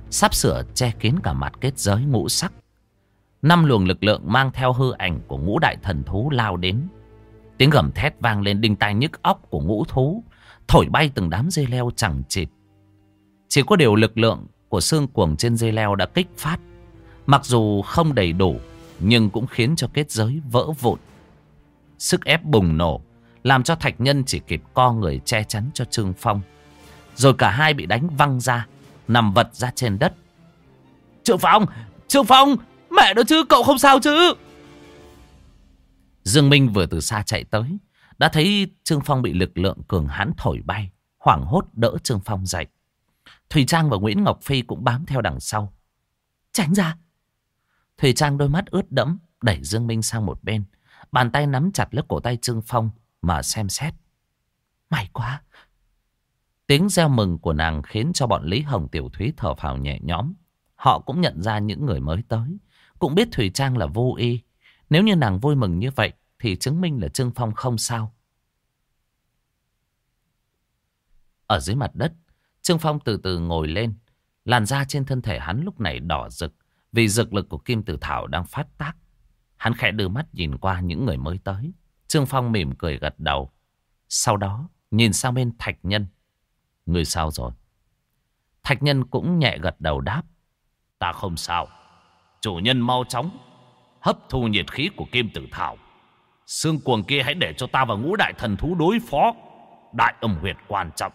sắp sửa che kín cả mặt kết giới ngũ sắc, năm luồng lực lượng mang theo hư ảnh của ngũ đại thần thú lao đến. Tiếng gầm thét vang lên đinh tai nhức óc của ngũ thú, thổi bay từng đám dây leo chẳng chịt. Chỉ có điều lực lượng của xương cuồng trên dây leo đã kích phát. Mặc dù không đầy đủ, nhưng cũng khiến cho kết giới vỡ vụn. Sức ép bùng nổ, Làm cho Thạch Nhân chỉ kịp co người che chắn cho Trương Phong. Rồi cả hai bị đánh văng ra, nằm vật ra trên đất. Trương Phong! Trương Phong! Mẹ đó chứ, cậu không sao chứ? Dương Minh vừa từ xa chạy tới, đã thấy Trương Phong bị lực lượng cường hãn thổi bay, hoảng hốt đỡ Trương Phong dậy. Thùy Trang và Nguyễn Ngọc Phi cũng bám theo đằng sau. Tránh ra! Thùy Trang đôi mắt ướt đẫm, đẩy Dương Minh sang một bên. Bàn tay nắm chặt lấy cổ tay Trương Phong mà xem xét. May quá! Tiếng reo mừng của nàng khiến cho bọn Lý Hồng Tiểu Thúy thở phào nhẹ nhõm. Họ cũng nhận ra những người mới tới. Cũng biết thủy Trang là vô y. Nếu như nàng vui mừng như vậy thì chứng minh là Trương Phong không sao. Ở dưới mặt đất, Trương Phong từ từ ngồi lên. Làn da trên thân thể hắn lúc này đỏ rực vì dược lực của Kim Tử Thảo đang phát tác. Hắn khẽ đưa mắt nhìn qua những người mới tới. Trương Phong mỉm cười gật đầu. Sau đó nhìn sang bên Thạch Nhân. Người sao rồi? Thạch Nhân cũng nhẹ gật đầu đáp. Ta không sao. Chủ nhân mau chóng. Hấp thu nhiệt khí của Kim Tử Thảo. Xương cuồng kia hãy để cho ta và ngũ đại thần thú đối phó. Đại âm huyệt quan trọng.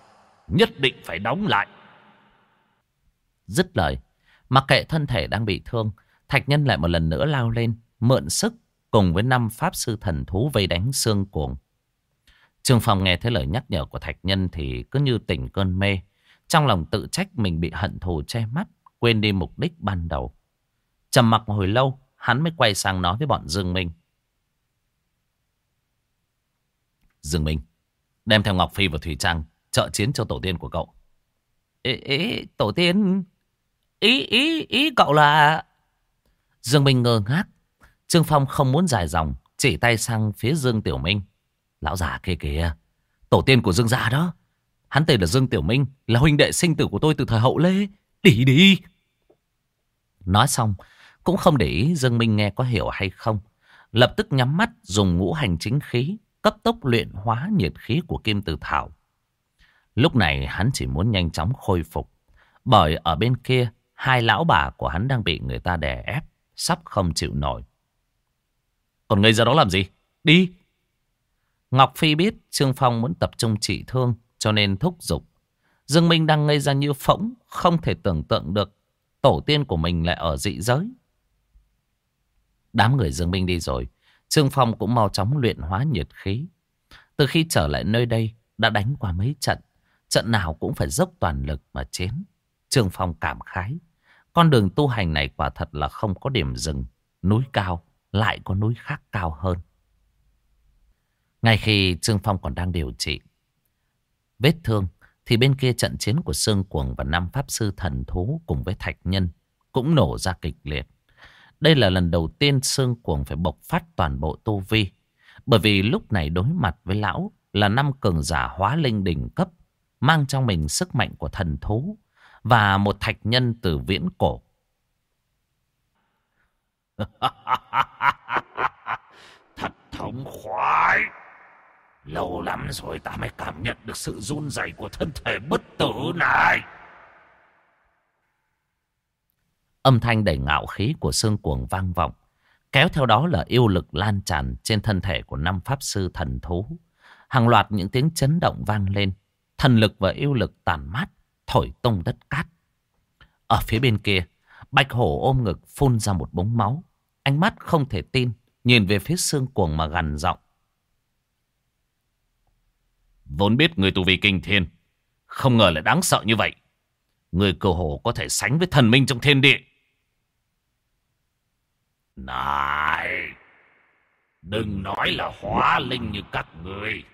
Nhất định phải đóng lại. Dứt lời. Mặc kệ thân thể đang bị thương. Thạch Nhân lại một lần nữa lao lên. Mượn sức cùng với năm pháp sư thần thú vây đánh xương cuồng. Trương Phong nghe thấy lời nhắc nhở của Thạch Nhân thì cứ như tỉnh cơn mê. Trong lòng tự trách mình bị hận thù che mắt, quên đi mục đích ban đầu. Trầm mặc hồi lâu, hắn mới quay sang nói với bọn Dương Minh. Dương Minh, đem theo Ngọc Phi và Thủy Trang trợ chiến cho tổ tiên của cậu. Ý, ý tổ tiên... Ý, ý, ý cậu là... Dương Minh ngơ ngác. Trương Phong không muốn dài dòng, chỉ tay sang phía Dương Tiểu Minh. Lão già kia kìa, tổ tiên của Dương gia đó. Hắn tên là Dương Tiểu Minh, là huynh đệ sinh tử của tôi từ thời hậu lê. Đi đi. Nói xong, cũng không để ý Dương Minh nghe có hiểu hay không. Lập tức nhắm mắt dùng ngũ hành chính khí, cấp tốc luyện hóa nhiệt khí của Kim Tử Thảo. Lúc này hắn chỉ muốn nhanh chóng khôi phục. Bởi ở bên kia, hai lão bà của hắn đang bị người ta đè ép, sắp không chịu nổi. Còn ngây ra đó làm gì? Đi! Ngọc Phi biết Trương Phong muốn tập trung trị thương cho nên thúc giục. Dương Minh đang ngây ra như phỗng, không thể tưởng tượng được tổ tiên của mình lại ở dị giới. Đám người Dương Minh đi rồi, Trương Phong cũng mau chóng luyện hóa nhiệt khí. Từ khi trở lại nơi đây, đã đánh qua mấy trận, trận nào cũng phải dốc toàn lực mà chiến. Trương Phong cảm khái, con đường tu hành này quả thật là không có điểm dừng, núi cao lại có núi khác cao hơn. Ngay khi Trương Phong còn đang điều trị vết thương, thì bên kia trận chiến của Sương Cuồng và năm Pháp Sư Thần Thú cùng với Thạch Nhân cũng nổ ra kịch liệt. Đây là lần đầu tiên Sương Cuồng phải bộc phát toàn bộ tu vi. Bởi vì lúc này đối mặt với lão là năm cường giả hóa linh đỉnh cấp, mang trong mình sức mạnh của thần thú và một thạch nhân từ viễn cổ. Thật thống khoái! Lâu lắm rồi ta mới cảm nhận được sự run rẩy của thân thể bất tử này. Âm thanh đầy ngạo khí của xương cuồng vang vọng. Kéo theo đó là yêu lực lan tràn trên thân thể của năm pháp sư thần thú. Hàng loạt những tiếng chấn động vang lên. Thần lực và yêu lực tàn mát, thổi tung đất cát. Ở phía bên kia, Bạch Hổ ôm ngực phun ra một búng máu. Ánh mắt không thể tin, nhìn về phía xương cuồng mà gằn giọng. Vốn biết người tu vi kinh thiên. Không ngờ lại đáng sợ như vậy. Người cơ hồ có thể sánh với thần minh trong thiên địa. Này, Đừng nói là hóa linh như các người.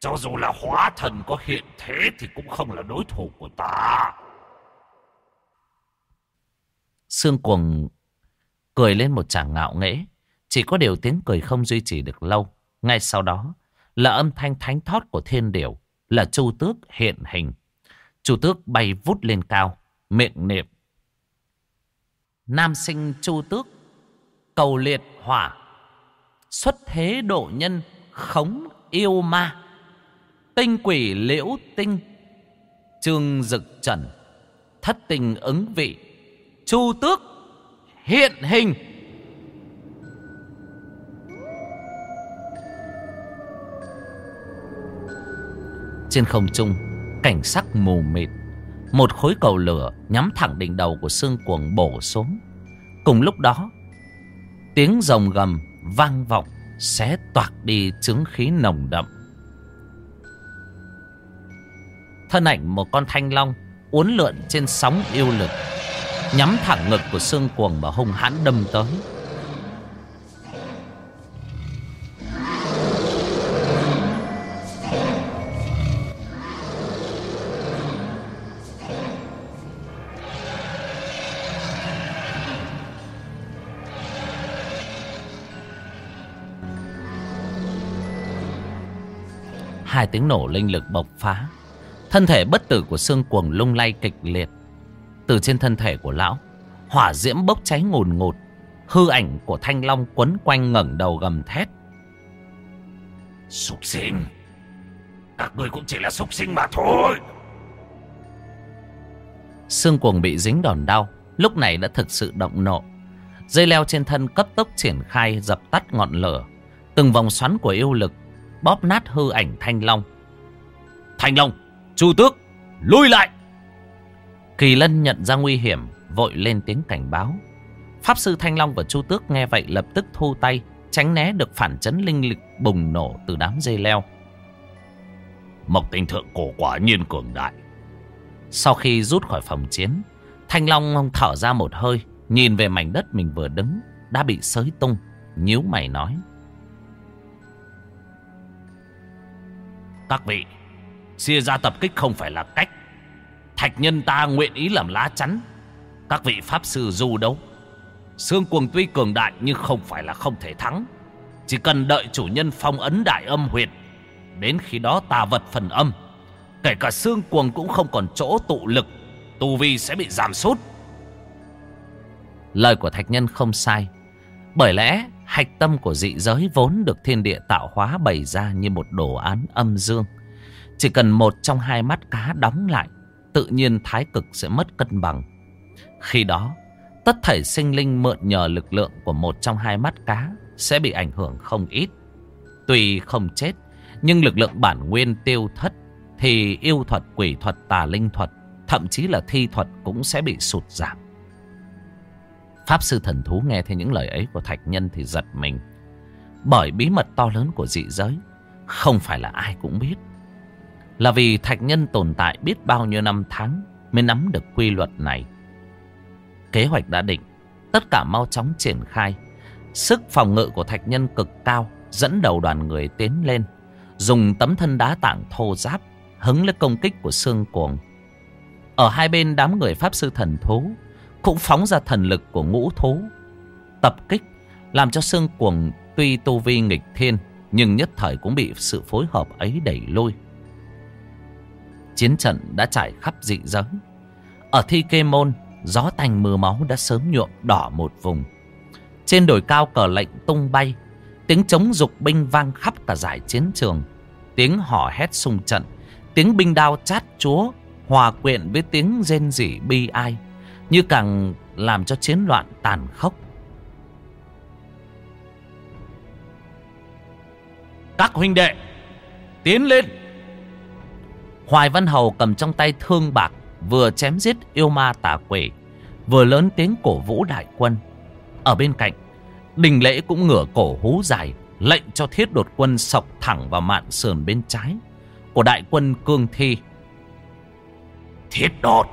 Cho dù là hóa thần có hiện thế Thì cũng không là đối thủ của ta. Sương cuồng cười lên một tràng ngạo nghễ. Chỉ có điều tiếng cười không duy trì được lâu. Ngay sau đó là âm thanh thánh thót của thiên điểu, là chu tước hiện hình. Chu tước bay vút lên cao, miệng niệm. Nam sinh chu tước, cầu liệt hỏa, xuất thế độ nhân, khống yêu ma. Tinh quỷ liễu tinh, trương dực trần, thất tình ứng vị, chu tước hiện hình. Trên không trung, Cảnh sắc mù mịt. Một khối cầu lửa nhắm thẳng đỉnh đầu của xương cuồng bổ xuống. Cùng lúc đó, Tiếng rồng gầm vang vọng, Xé toạc đi chứng khí nồng đậm. Thân ảnh một con thanh long Uốn lượn trên sóng yêu lực, Nhắm thẳng ngực của xương cuồng Mà hung hãn đâm tới. Hai tiếng nổ linh lực bộc phá. Thân thể bất tử của xương cuồng lung lay kịch liệt. Từ trên thân thể của lão Hỏa diễm bốc cháy ngùn ngụt. Hư ảnh của thanh long quấn quanh ngẩng đầu gầm thét. Súc sinh. Các người cũng chỉ là súc sinh mà thôi. Xương cuồng bị dính đòn đau Lúc này đã thực sự động nộ. Dây leo trên thân cấp tốc triển khai Dập tắt ngọn lửa. Từng vòng xoắn của yêu lực Bóp nát hư ảnh thanh long. Thanh long, Chu tước Lui lại! Kỳ lân nhận ra nguy hiểm, Vội lên tiếng cảnh báo. Pháp sư Thanh Long và Chu Tước nghe vậy lập tức thu tay, Tránh né được phản chấn linh lực bùng nổ từ đám dây leo. Mộc tinh thượng cổ quả nhiên cường đại. Sau khi rút khỏi phòng chiến, Thanh Long thở ra một hơi, Nhìn về mảnh đất mình vừa đứng, Đã bị sới tung, nhíu mày nói. Các vị, Xia ra tập kích không phải là cách. Thạch nhân ta nguyện ý làm lá chắn. Các vị pháp sư du đấu. Sương cuồng tuy cường đại Nhưng không phải là không thể thắng. Chỉ cần đợi chủ nhân phong ấn đại âm huyệt, Đến khi đó tà vật phần âm. Kể cả xương cuồng cũng không còn chỗ tụ lực, tù vi sẽ bị giảm sút. Lời của thạch nhân không sai. Bởi lẽ hạch tâm của dị giới vốn được thiên địa tạo hóa bày ra như một đồ án âm dương chỉ cần một trong hai mắt cá đóng lại, tự nhiên thái cực sẽ mất cân bằng. Khi đó, tất thảy sinh linh mượn nhờ lực lượng của một trong hai mắt cá sẽ bị ảnh hưởng không ít. Tuy không chết, nhưng lực lượng bản nguyên tiêu thất thì yêu thuật, quỷ thuật, tà linh thuật, thậm chí là thi thuật cũng sẽ bị sụt giảm. Pháp sư thần thú nghe thấy những lời ấy của thạch nhân thì giật mình. Bởi bí mật to lớn của dị giới, không phải là ai cũng biết. Là vì thạch nhân tồn tại biết bao nhiêu năm tháng Mới nắm được quy luật này Kế hoạch đã định Tất cả mau chóng triển khai Sức phòng ngự của thạch nhân cực cao Dẫn đầu đoàn người tiến lên Dùng tấm thân đá tảng thô giáp Hứng lấy công kích của xương cuồng Ở hai bên đám người pháp sư thần thú cũng phóng ra thần lực của ngũ thú. Tập kích Làm cho sương cuồng tuy tu vi nghịch thiên, Nhưng nhất thời cũng bị sự phối hợp ấy đẩy lôi. Chiến trận đã trải khắp dị giới. Ở Thi Kê Môn, Gió tanh mưa máu đã sớm nhuộm đỏ một vùng. Trên đồi cao cờ lệnh tung bay, Tiếng chống dục binh vang khắp cả giải chiến trường. Tiếng hò hét sung trận, Tiếng binh đao chát chúa, Hòa quyện với tiếng rên rỉ bi ai. Như càng làm cho chiến loạn tàn khốc. Các huynh đệ Tiến lên. Hoài Văn Hầu cầm trong tay thương bạc Vừa chém giết yêu ma tà quỷ Vừa lớn tiếng cổ vũ đại quân. Ở bên cạnh Đình lễ cũng ngửa cổ hú dài Lệnh cho thiết đột quân sọc thẳng vào mạn sườn bên trái Của đại quân cương thi. Thiết đột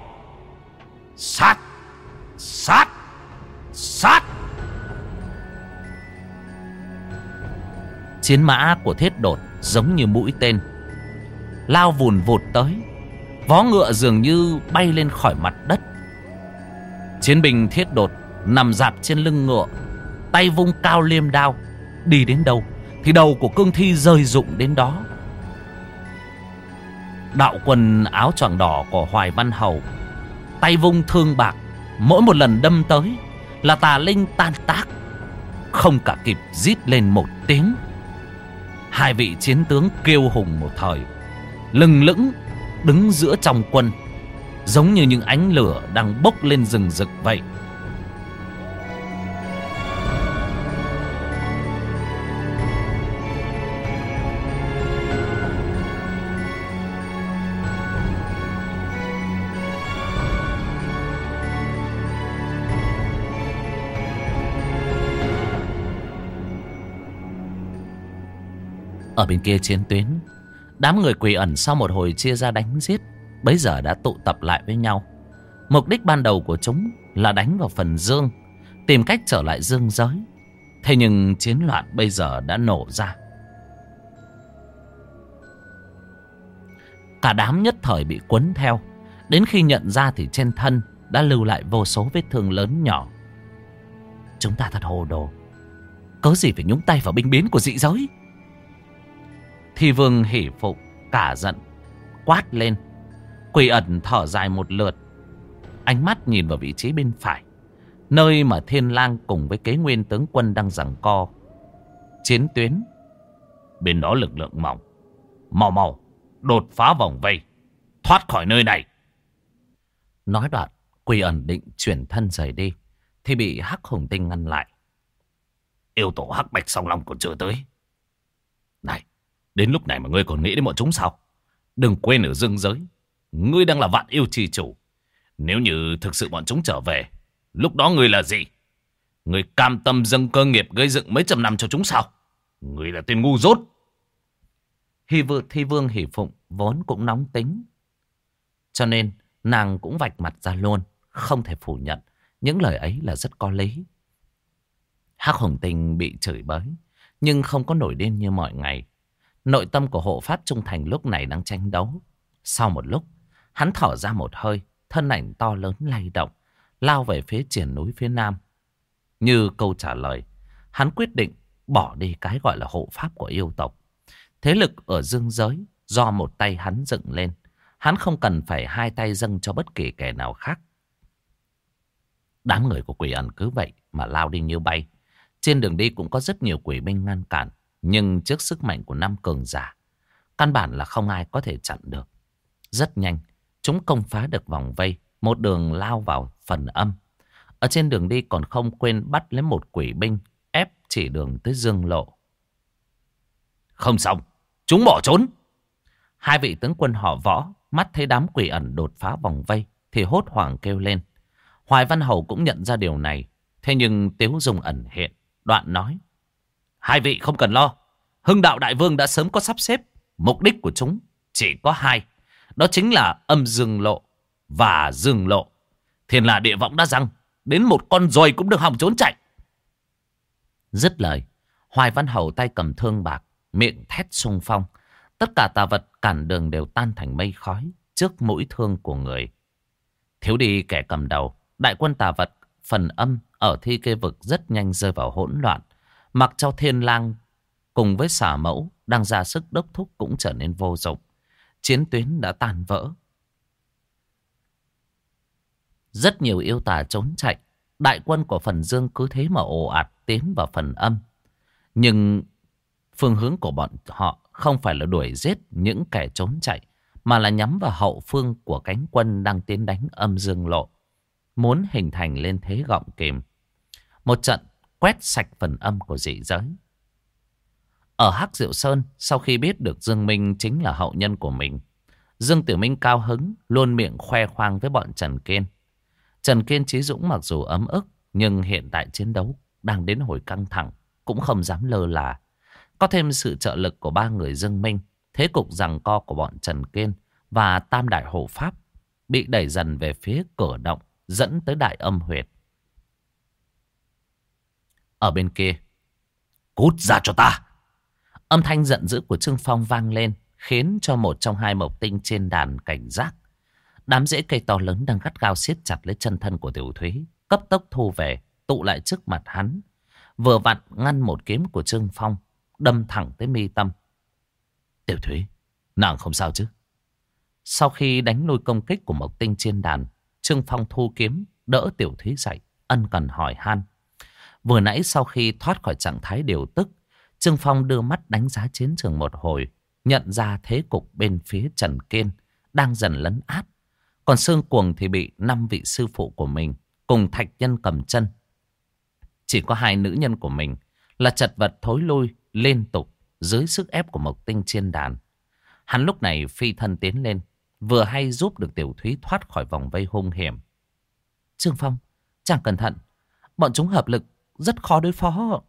Sát. Sát. Sát. Chiến mã của thiết đột giống như mũi tên. Lao vùn vụt tới. Vó ngựa dường như bay lên khỏi mặt đất. Chiến binh thiết đột nằm dạp trên lưng ngựa, tay vung cao liêm đao. Đi đến đâu thì đầu của cương thi rơi rụng đến đó. Đạo quân áo choàng đỏ của hoài văn hầu tay vung thương bạc. Mỗi một lần đâm tới là tà linh tan tác, không cả kịp rít lên một tiếng. Hai vị chiến tướng kêu hùng một thời, lừng lững đứng giữa trong quân, giống như những ánh lửa đang bốc lên rừng rực vậy. Ở bên kia chiến tuyến, Đám người quỳ ẩn sau một hồi chia ra đánh giết, Bấy giờ đã tụ tập lại với nhau. Mục đích ban đầu của chúng là đánh vào phần dương, Tìm cách trở lại dương giới. Thế nhưng chiến loạn bây giờ đã nổ ra. Cả đám nhất thời bị cuốn theo. Đến khi nhận ra thì trên thân Đã lưu lại vô số vết thương lớn nhỏ. Chúng ta thật hồ đồ. Có gì phải nhúng tay vào binh biến của dị giới? Thì vương hỉ phục, Cả giận, Quát lên. Quỷ ẩn thở dài một lượt, Ánh mắt nhìn vào vị trí bên phải, Nơi mà thiên lang cùng với kế nguyên tướng quân đang giằng co. Chiến tuyến, Bên đó lực lượng mỏng Màu màu Đột phá vòng vây, Thoát khỏi nơi này. Nói đoạn, Quỷ ẩn định chuyển thân rời đi, Thì bị Hắc Hùng Tinh ngăn lại. Yêu tổ Hắc Bạch Song Long còn chưa tới. Đến lúc này mà ngươi còn nghĩ đến bọn chúng sao? Đừng quên ở dương giới, Ngươi đang là vạn yêu trì chủ. Nếu như thực sự bọn chúng trở về, Lúc đó ngươi là gì? Ngươi cam tâm dâng cơ nghiệp gây dựng mấy trăm năm cho chúng sao? Ngươi là tên ngu dốt. Hy vợ thi vương hỷ phụng, Vốn cũng nóng tính. Cho nên, nàng cũng vạch mặt ra luôn, Không thể phủ nhận. Những lời ấy là rất có lý. Hắc hồng tình bị chửi bới, Nhưng không có nổi điên như mọi ngày. Nội tâm của hộ pháp trung thành lúc này đang tranh đấu Sau một lúc Hắn thở ra một hơi, thân ảnh to lớn lay động, lao về phía triển núi phía nam. Như câu trả lời, hắn quyết định bỏ đi cái gọi là hộ pháp của yêu tộc. Thế lực ở dương giới do một tay hắn dựng lên. Hắn không cần phải hai tay dâng cho bất kỳ kẻ nào khác. Đám người của quỷ ẩn cứ vậy mà lao đi như bay. Trên đường đi cũng có rất nhiều quỷ binh ngăn cản. Nhưng trước sức mạnh của năm cường giả, căn bản là không ai có thể chặn được. Rất nhanh, Chúng công phá được vòng vây, một đường lao vào phần âm. Ở trên đường đi còn không quên bắt lấy một quỷ binh, ép chỉ đường tới dương lộ. Không xong, chúng bỏ trốn. Hai vị tướng quân họ võ, mắt thấy đám quỷ ẩn đột phá vòng vây, thì hốt hoảng kêu lên. Hoài Văn Hầu cũng nhận ra điều này, thế nhưng Tiếu Dung ẩn hiện, đoạn nói. Hai vị không cần lo, Hưng Đạo Đại Vương đã sớm có sắp xếp, mục đích của chúng chỉ có hai. Đó chính là âm dương lộ và dương lộ. Thiên là địa võng đã răng. Đến một con rồi cũng được hòng trốn chạy. Dứt lời. Hoài Văn Hầu tay cầm thương bạc. Miệng thét sung phong. Tất cả tà vật cản đường đều tan thành mây khói. Trước mũi thương của người. Thiếu đi kẻ cầm đầu. Đại quân tà vật phần âm ở thi kê vực rất nhanh rơi vào hỗn loạn. Mặc cho thiên lang cùng với xả mẫu đang ra sức đốc thúc cũng trở nên vô dụng chiến tuyến đã tan vỡ. Rất nhiều yêu tà trốn chạy. Đại quân của phần dương cứ thế mà ồ ạt tiến vào phần âm. Nhưng phương hướng của bọn họ không phải là đuổi giết những kẻ trốn chạy, mà là nhắm vào hậu phương của cánh quân đang tiến đánh âm dương lộ. Muốn hình thành lên thế gọng kìm. Một trận quét sạch phần âm của dị giới. Ở Hắc Diệu Sơn, sau khi biết được Dương Minh chính là hậu nhân của mình, Dương Tiểu Minh cao hứng, luôn miệng khoe khoang với bọn Trần Kiên. Trần Kiên Trí Dũng mặc dù ấm ức, nhưng hiện tại chiến đấu đang đến hồi căng thẳng, cũng không dám lơ là. Có thêm sự trợ lực của ba người Dương Minh, thế cục rằng co của bọn Trần Kiên và Tam Đại Hộ Pháp bị đẩy dần về phía cửa động, dẫn tới Đại Âm Huyệt. Ở bên kia, cút ra cho ta! Âm thanh giận dữ của Trương Phong vang lên, khiến cho một trong hai mộc tinh trên đàn cảnh giác. Đám rễ cây to lớn đang gắt gao siết chặt lấy chân thân của Tiểu Thúy, cấp tốc thu về, tụ lại trước mặt hắn. Vừa vặn ngăn một kiếm của Trương Phong, đâm thẳng tới mi tâm. Tiểu Thúy, nàng không sao chứ? Sau khi đánh lôi công kích của mộc tinh trên đàn, Trương Phong thu kiếm, đỡ Tiểu Thúy dậy, ân cần hỏi han. Vừa nãy sau khi thoát khỏi trạng thái điều tức, Trương Phong đưa mắt đánh giá chiến trường một hồi, nhận ra thế cục bên phía Trần Kiên đang dần lấn át. Còn Sương Cuồng thì bị năm vị sư phụ của mình cùng thạch nhân cầm chân. Chỉ có hai nữ nhân của mình là chật vật thối lui liên tục dưới sức ép của Mộc Tinh trên đàn. Hắn lúc này phi thân tiến lên, vừa hay giúp được Tiểu Thúy thoát khỏi vòng vây hung hiểm. Trương Phong, chẳng cẩn thận, bọn chúng hợp lực rất khó đối phó.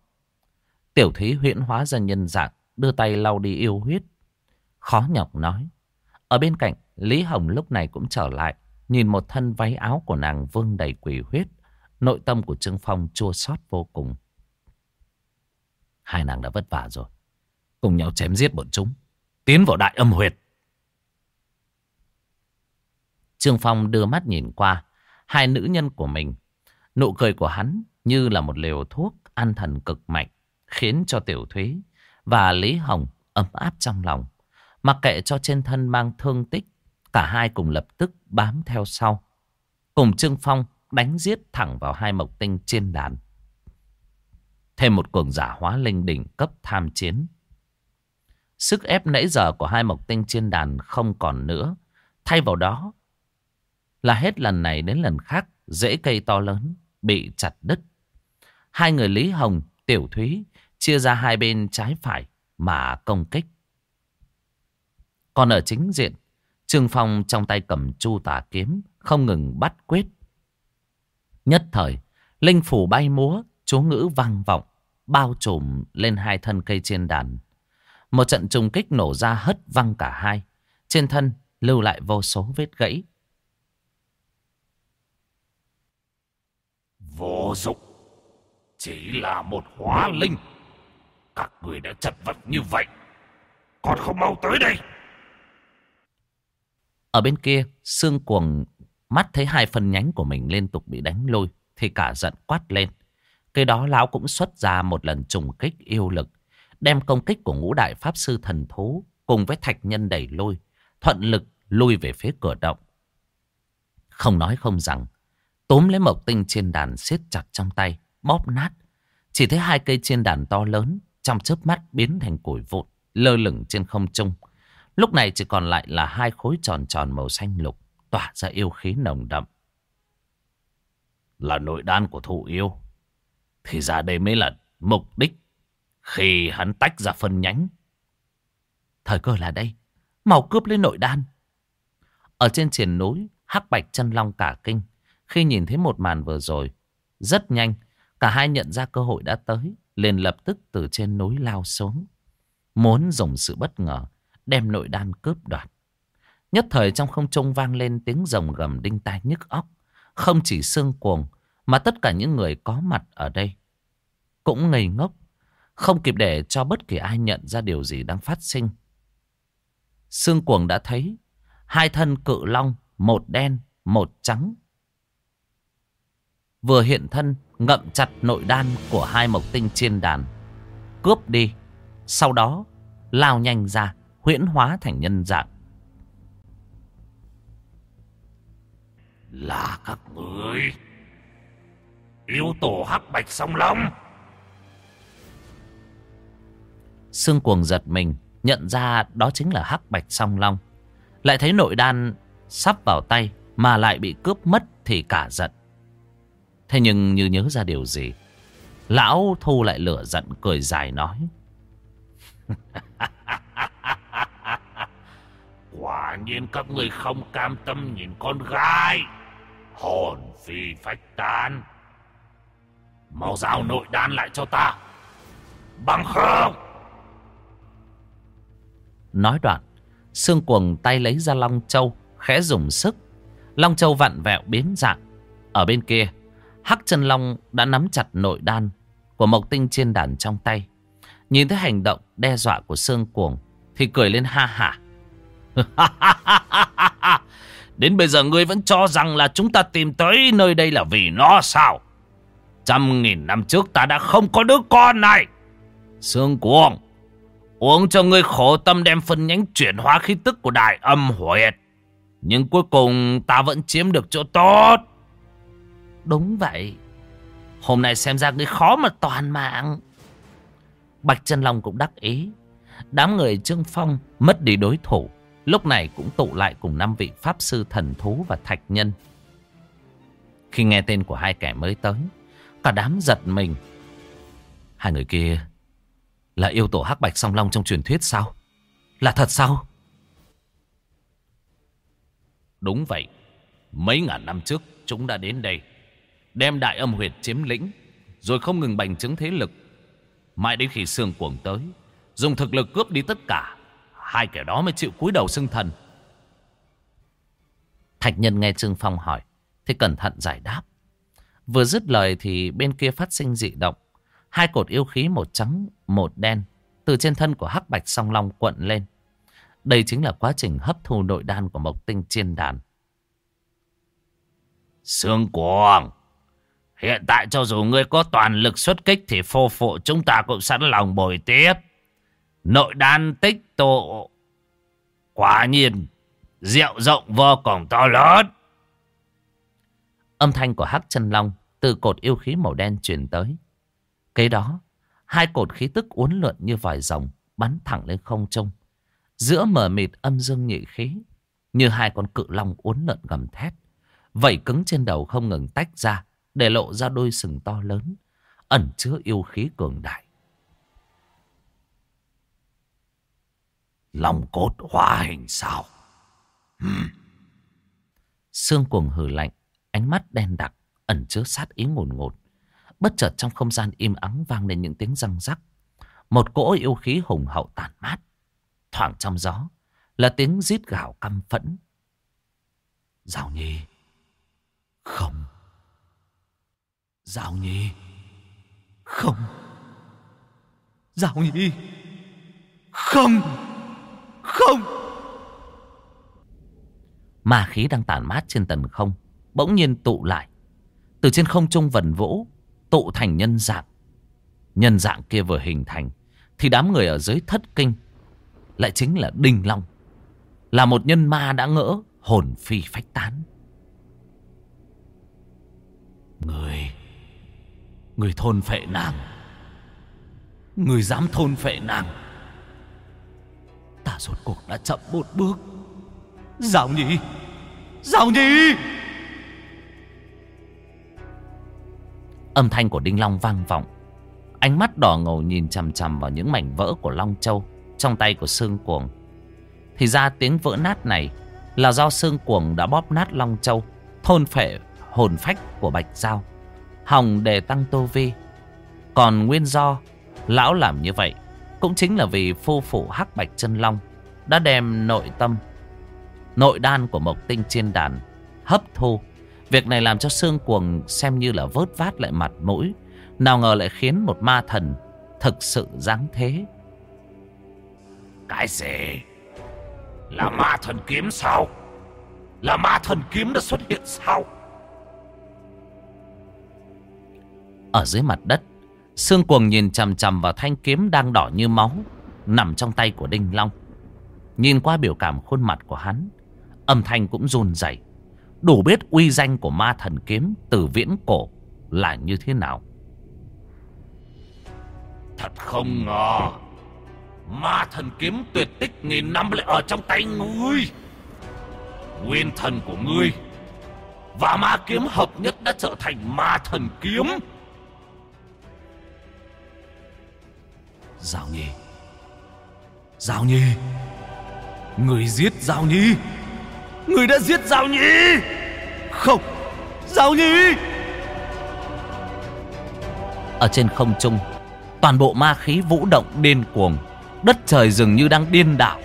Tiểu Thúy huyễn hóa ra nhân dạng, đưa tay lau đi yêu huyết. Khó nhọc nói. Ở bên cạnh, Lý Hồng lúc này cũng trở lại. Nhìn một thân váy áo của nàng vương đầy quỷ huyết. Nội tâm của Trương Phong chua xót vô cùng. Hai nàng đã vất vả rồi. Cùng nhau chém giết bọn chúng. Tiến vào đại âm huyệt. Trương Phong đưa mắt nhìn qua. Hai nữ nhân của mình. Nụ cười của hắn như là một liều thuốc an thần cực mạnh. Khiến cho Tiểu Thúy và Lý Hồng ấm áp trong lòng. Mặc kệ cho trên thân mang thương tích. Cả hai cùng lập tức bám theo sau. Cùng Trương Phong đánh giết thẳng vào hai mộc tinh trên đàn. Thêm một cường giả hóa linh đỉnh cấp tham chiến. Sức ép nãy giờ của hai mộc tinh trên đàn không còn nữa. Thay vào đó là hết lần này đến lần khác dễ cây to lớn bị chặt đứt. Hai người Lý Hồng, Tiểu Thúy chia ra hai bên trái phải mà công kích. Còn ở chính diện, Trương Phong trong tay cầm chu tà kiếm, không ngừng bắt quyết. Nhất thời, linh phủ bay múa, chú ngữ vang vọng, bao trùm lên hai thân cây trên đàn. Một trận trùng kích nổ ra hất văng cả hai. Trên thân lưu lại vô số vết gãy. Vô dụng. Chỉ là một hóa linh. Các người đã chật vật như vậy. Còn không mau tới đây. Ở bên kia, xương cuồng mắt thấy hai phần nhánh của mình liên tục bị đánh lôi. Thì cả giận quát lên. Cái đó lão cũng xuất ra một lần trùng kích yêu lực. Đem công kích của ngũ đại pháp sư thần thú cùng với thạch nhân đẩy lôi. Thuận lực lui về phía cửa động. Không nói không rằng. tóm lấy mộc tinh trên đàn siết chặt trong tay. Bóp nát. Chỉ thấy hai cây trên đàn to lớn. Trong chớp mắt biến thành củi vụn. Lơ lửng trên không trung. Lúc này chỉ còn lại là hai khối tròn tròn màu xanh lục. Tỏa ra yêu khí nồng đậm. Là nội đan của thụ yêu. Thì ra đây mới là mục đích khi hắn tách ra phân nhánh. Thời cơ là đây. Màu cướp lấy nội đan. Ở trên triển núi, hắc bạch chân long cả kinh. Khi nhìn thấy một màn vừa rồi, rất nhanh, cả hai nhận ra cơ hội đã tới, liền lập tức từ trên núi lao xuống. Muốn dùng sự bất ngờ, đem nội đan cướp đoạt. Nhất thời trong không trung vang lên tiếng rồng gầm đinh tai nhức óc. Không chỉ xương cuồng, mà tất cả những người có mặt ở đây cũng ngây ngốc, không kịp để cho bất kỳ ai nhận ra điều gì đang phát sinh. Sương cuồng đã thấy hai thân cự long, một đen, một trắng. Vừa hiện thân ngậm chặt nội đan của hai mộc tinh trên đàn, cướp đi, sau đó lao nhanh ra, huyễn hóa thành nhân dạng. Là các người. Yêu tổ hắc bạch song long. Sương cuồng giật mình Nhận ra đó chính là hắc bạch song long. Lại thấy nội đan Sắp vào tay Mà lại bị cướp mất thì cả giận Thế nhưng như nhớ ra điều gì? Lão thu lại lửa giận cười dài nói. Quả nhiên các người không cam tâm nhìn con gái. Hồn phi phách tan Mau giao nội đan lại cho ta. Bằng không? Nói đoạn Sương cuồng tay lấy ra Long Châu Khẽ dùng sức. Long Châu vặn vẹo biến dạng. Ở bên kia Hắc chân Long đã nắm chặt nội đan Của Mộc Tinh trên đàn trong tay Nhìn thấy hành động đe dọa của Sương cuồng Thì cười lên ha hả Đến bây giờ ngươi vẫn cho rằng là chúng ta tìm tới nơi đây là vì nó sao? Trăm nghìn năm trước ta đã không có đứa con này. Sương cuồng, uống cho ngươi khổ tâm đem phân nhánh chuyển hóa khí tức của đại âm huyệt. Nhưng cuối cùng ta vẫn chiếm được chỗ tốt. Đúng vậy. Hôm nay xem ra ngươi khó mà toàn mạng. Bạch chân Long cũng đắc ý. Đám người Trương Phong mất đi đối thủ. Lúc này cũng tụ lại cùng năm vị Pháp Sư Thần Thú và Thạch Nhân. Khi nghe tên của hai kẻ mới tới, cả đám giật mình. Hai người kia là yêu tổ hắc bạch song long trong truyền thuyết sao? Là thật sao? Đúng vậy. Mấy ngàn năm trước chúng đã đến đây. Đem đại âm huyệt chiếm lĩnh. Rồi không ngừng bành trướng thế lực. Mãi đến khi sương cuồng tới. Dùng thực lực cướp đi tất cả Hai kẻ đó mới chịu cúi đầu xưng thần Thạch nhân nghe Trương Phong hỏi Thì cẩn thận giải đáp Vừa dứt lời thì bên kia phát sinh dị động Hai cột yêu khí một trắng một đen Từ trên thân của hắc bạch song long cuộn lên Đây chính là quá trình hấp thu nội đan của mộc tinh chiên đàn Sương Cuồng Hiện tại cho dù ngươi có toàn lực xuất kích Thì phô phụ chúng ta cũng sẵn lòng bồi tiếp. Nội đan tích tụ. Quả nhiên Diệu rộng vô cùng to lớn. Âm thanh của hắc chân long Từ cột yêu khí màu đen truyền tới. Kế đó, Hai cột khí tức uốn lượn như vòi rồng Bắn thẳng lên không trung. Giữa mờ mịt âm dương nhị khí, Như hai con cự long uốn lượn gầm thét Vảy cứng trên đầu không ngừng tách ra để lộ ra đôi sừng to lớn, Ẩn chứa yêu khí cường đại. Lòng cốt hóa hình sao? Hmm. Sương cuồng hừ lạnh, Ánh mắt đen đặc, Ẩn chứa sát ý ngồn ngột. Bất chợt trong không gian im ắng vang lên những tiếng răng rắc. Một cỗ yêu khí hùng hậu tàn mát, Thoảng trong gió, Là tiếng rít gào căm phẫn. Giao nhi. Không. Giao nhi? Không. Giao nhi? Không. Không. Ma khí đang tản mát trên tầng không Bỗng nhiên tụ lại. Từ trên không trung vần vũ Tụ thành nhân dạng. Nhân dạng kia vừa hình thành Thì đám người ở dưới thất kinh. Lại chính là Đinh Long Là một nhân ma đã ngỡ Hồn phi phách tán. Người Người thôn phệ nàng. Người dám thôn phệ nàng. Ta rốt cuộc đã chậm một bước. Giao nhi Giao nhi Âm thanh của Đinh Long vang vọng. Ánh mắt đỏ ngầu nhìn chằm chằm vào những mảnh vỡ của Long Châu Trong tay của Sương Cuồng. Thì ra tiếng vỡ nát này Là do Sương Cuồng đã bóp nát Long Châu, Thôn phệ hồn phách của Bạch Giao. Hòng để tăng tô vi Còn nguyên do, Lão làm như vậy Cũng chính là vì phu phụ hắc bạch chân long Đã đem nội tâm, Nội đan của mộc tinh trên đàn Hấp thu Việc này làm cho Sương Cuồng xem như là vớt vát lại mặt mũi. Nào ngờ lại khiến một ma thần thực sự dáng thế. Cái gì? Là ma thần kiếm sao? Là ma thần kiếm đã xuất hiện sao? Ở dưới mặt đất, Sương Cuồng nhìn chằm chằm vào thanh kiếm đang đỏ như máu, nằm trong tay của Đinh Long. Nhìn qua biểu cảm khuôn mặt của hắn, âm thanh cũng run rẩy đủ biết uy danh của ma thần kiếm từ viễn cổ là như thế nào. Thật không ngờ, ma thần kiếm tuyệt tích nghìn năm lại ở trong tay ngươi. Nguyên thần của ngươi và ma kiếm hợp nhất đã trở thành ma thần kiếm. Giao Nhi. Giao Nhi. Người giết Giao Nhi. Người đã giết Giao Nhi. Không, Giao Nhi. Ở trên không trung, Toàn bộ ma khí vũ động điên cuồng. Đất trời dường như đang điên đảo.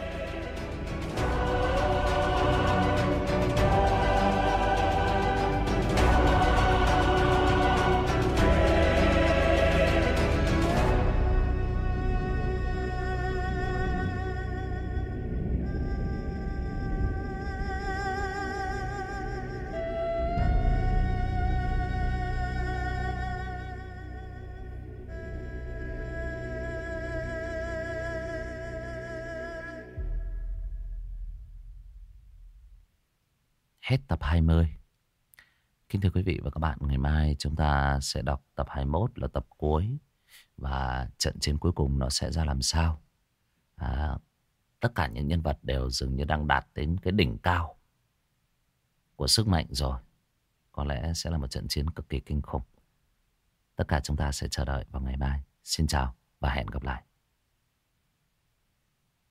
Kính thưa quý vị và các bạn, ngày mai chúng ta sẽ đọc tập 21 là tập cuối. Và trận chiến cuối cùng nó sẽ ra làm sao. À, tất cả những nhân vật đều dường như đang đạt đến cái đỉnh cao của sức mạnh rồi. Có lẽ sẽ là một trận chiến cực kỳ kinh khủng. Tất cả chúng ta sẽ chờ đợi vào ngày mai. Xin chào và hẹn gặp lại.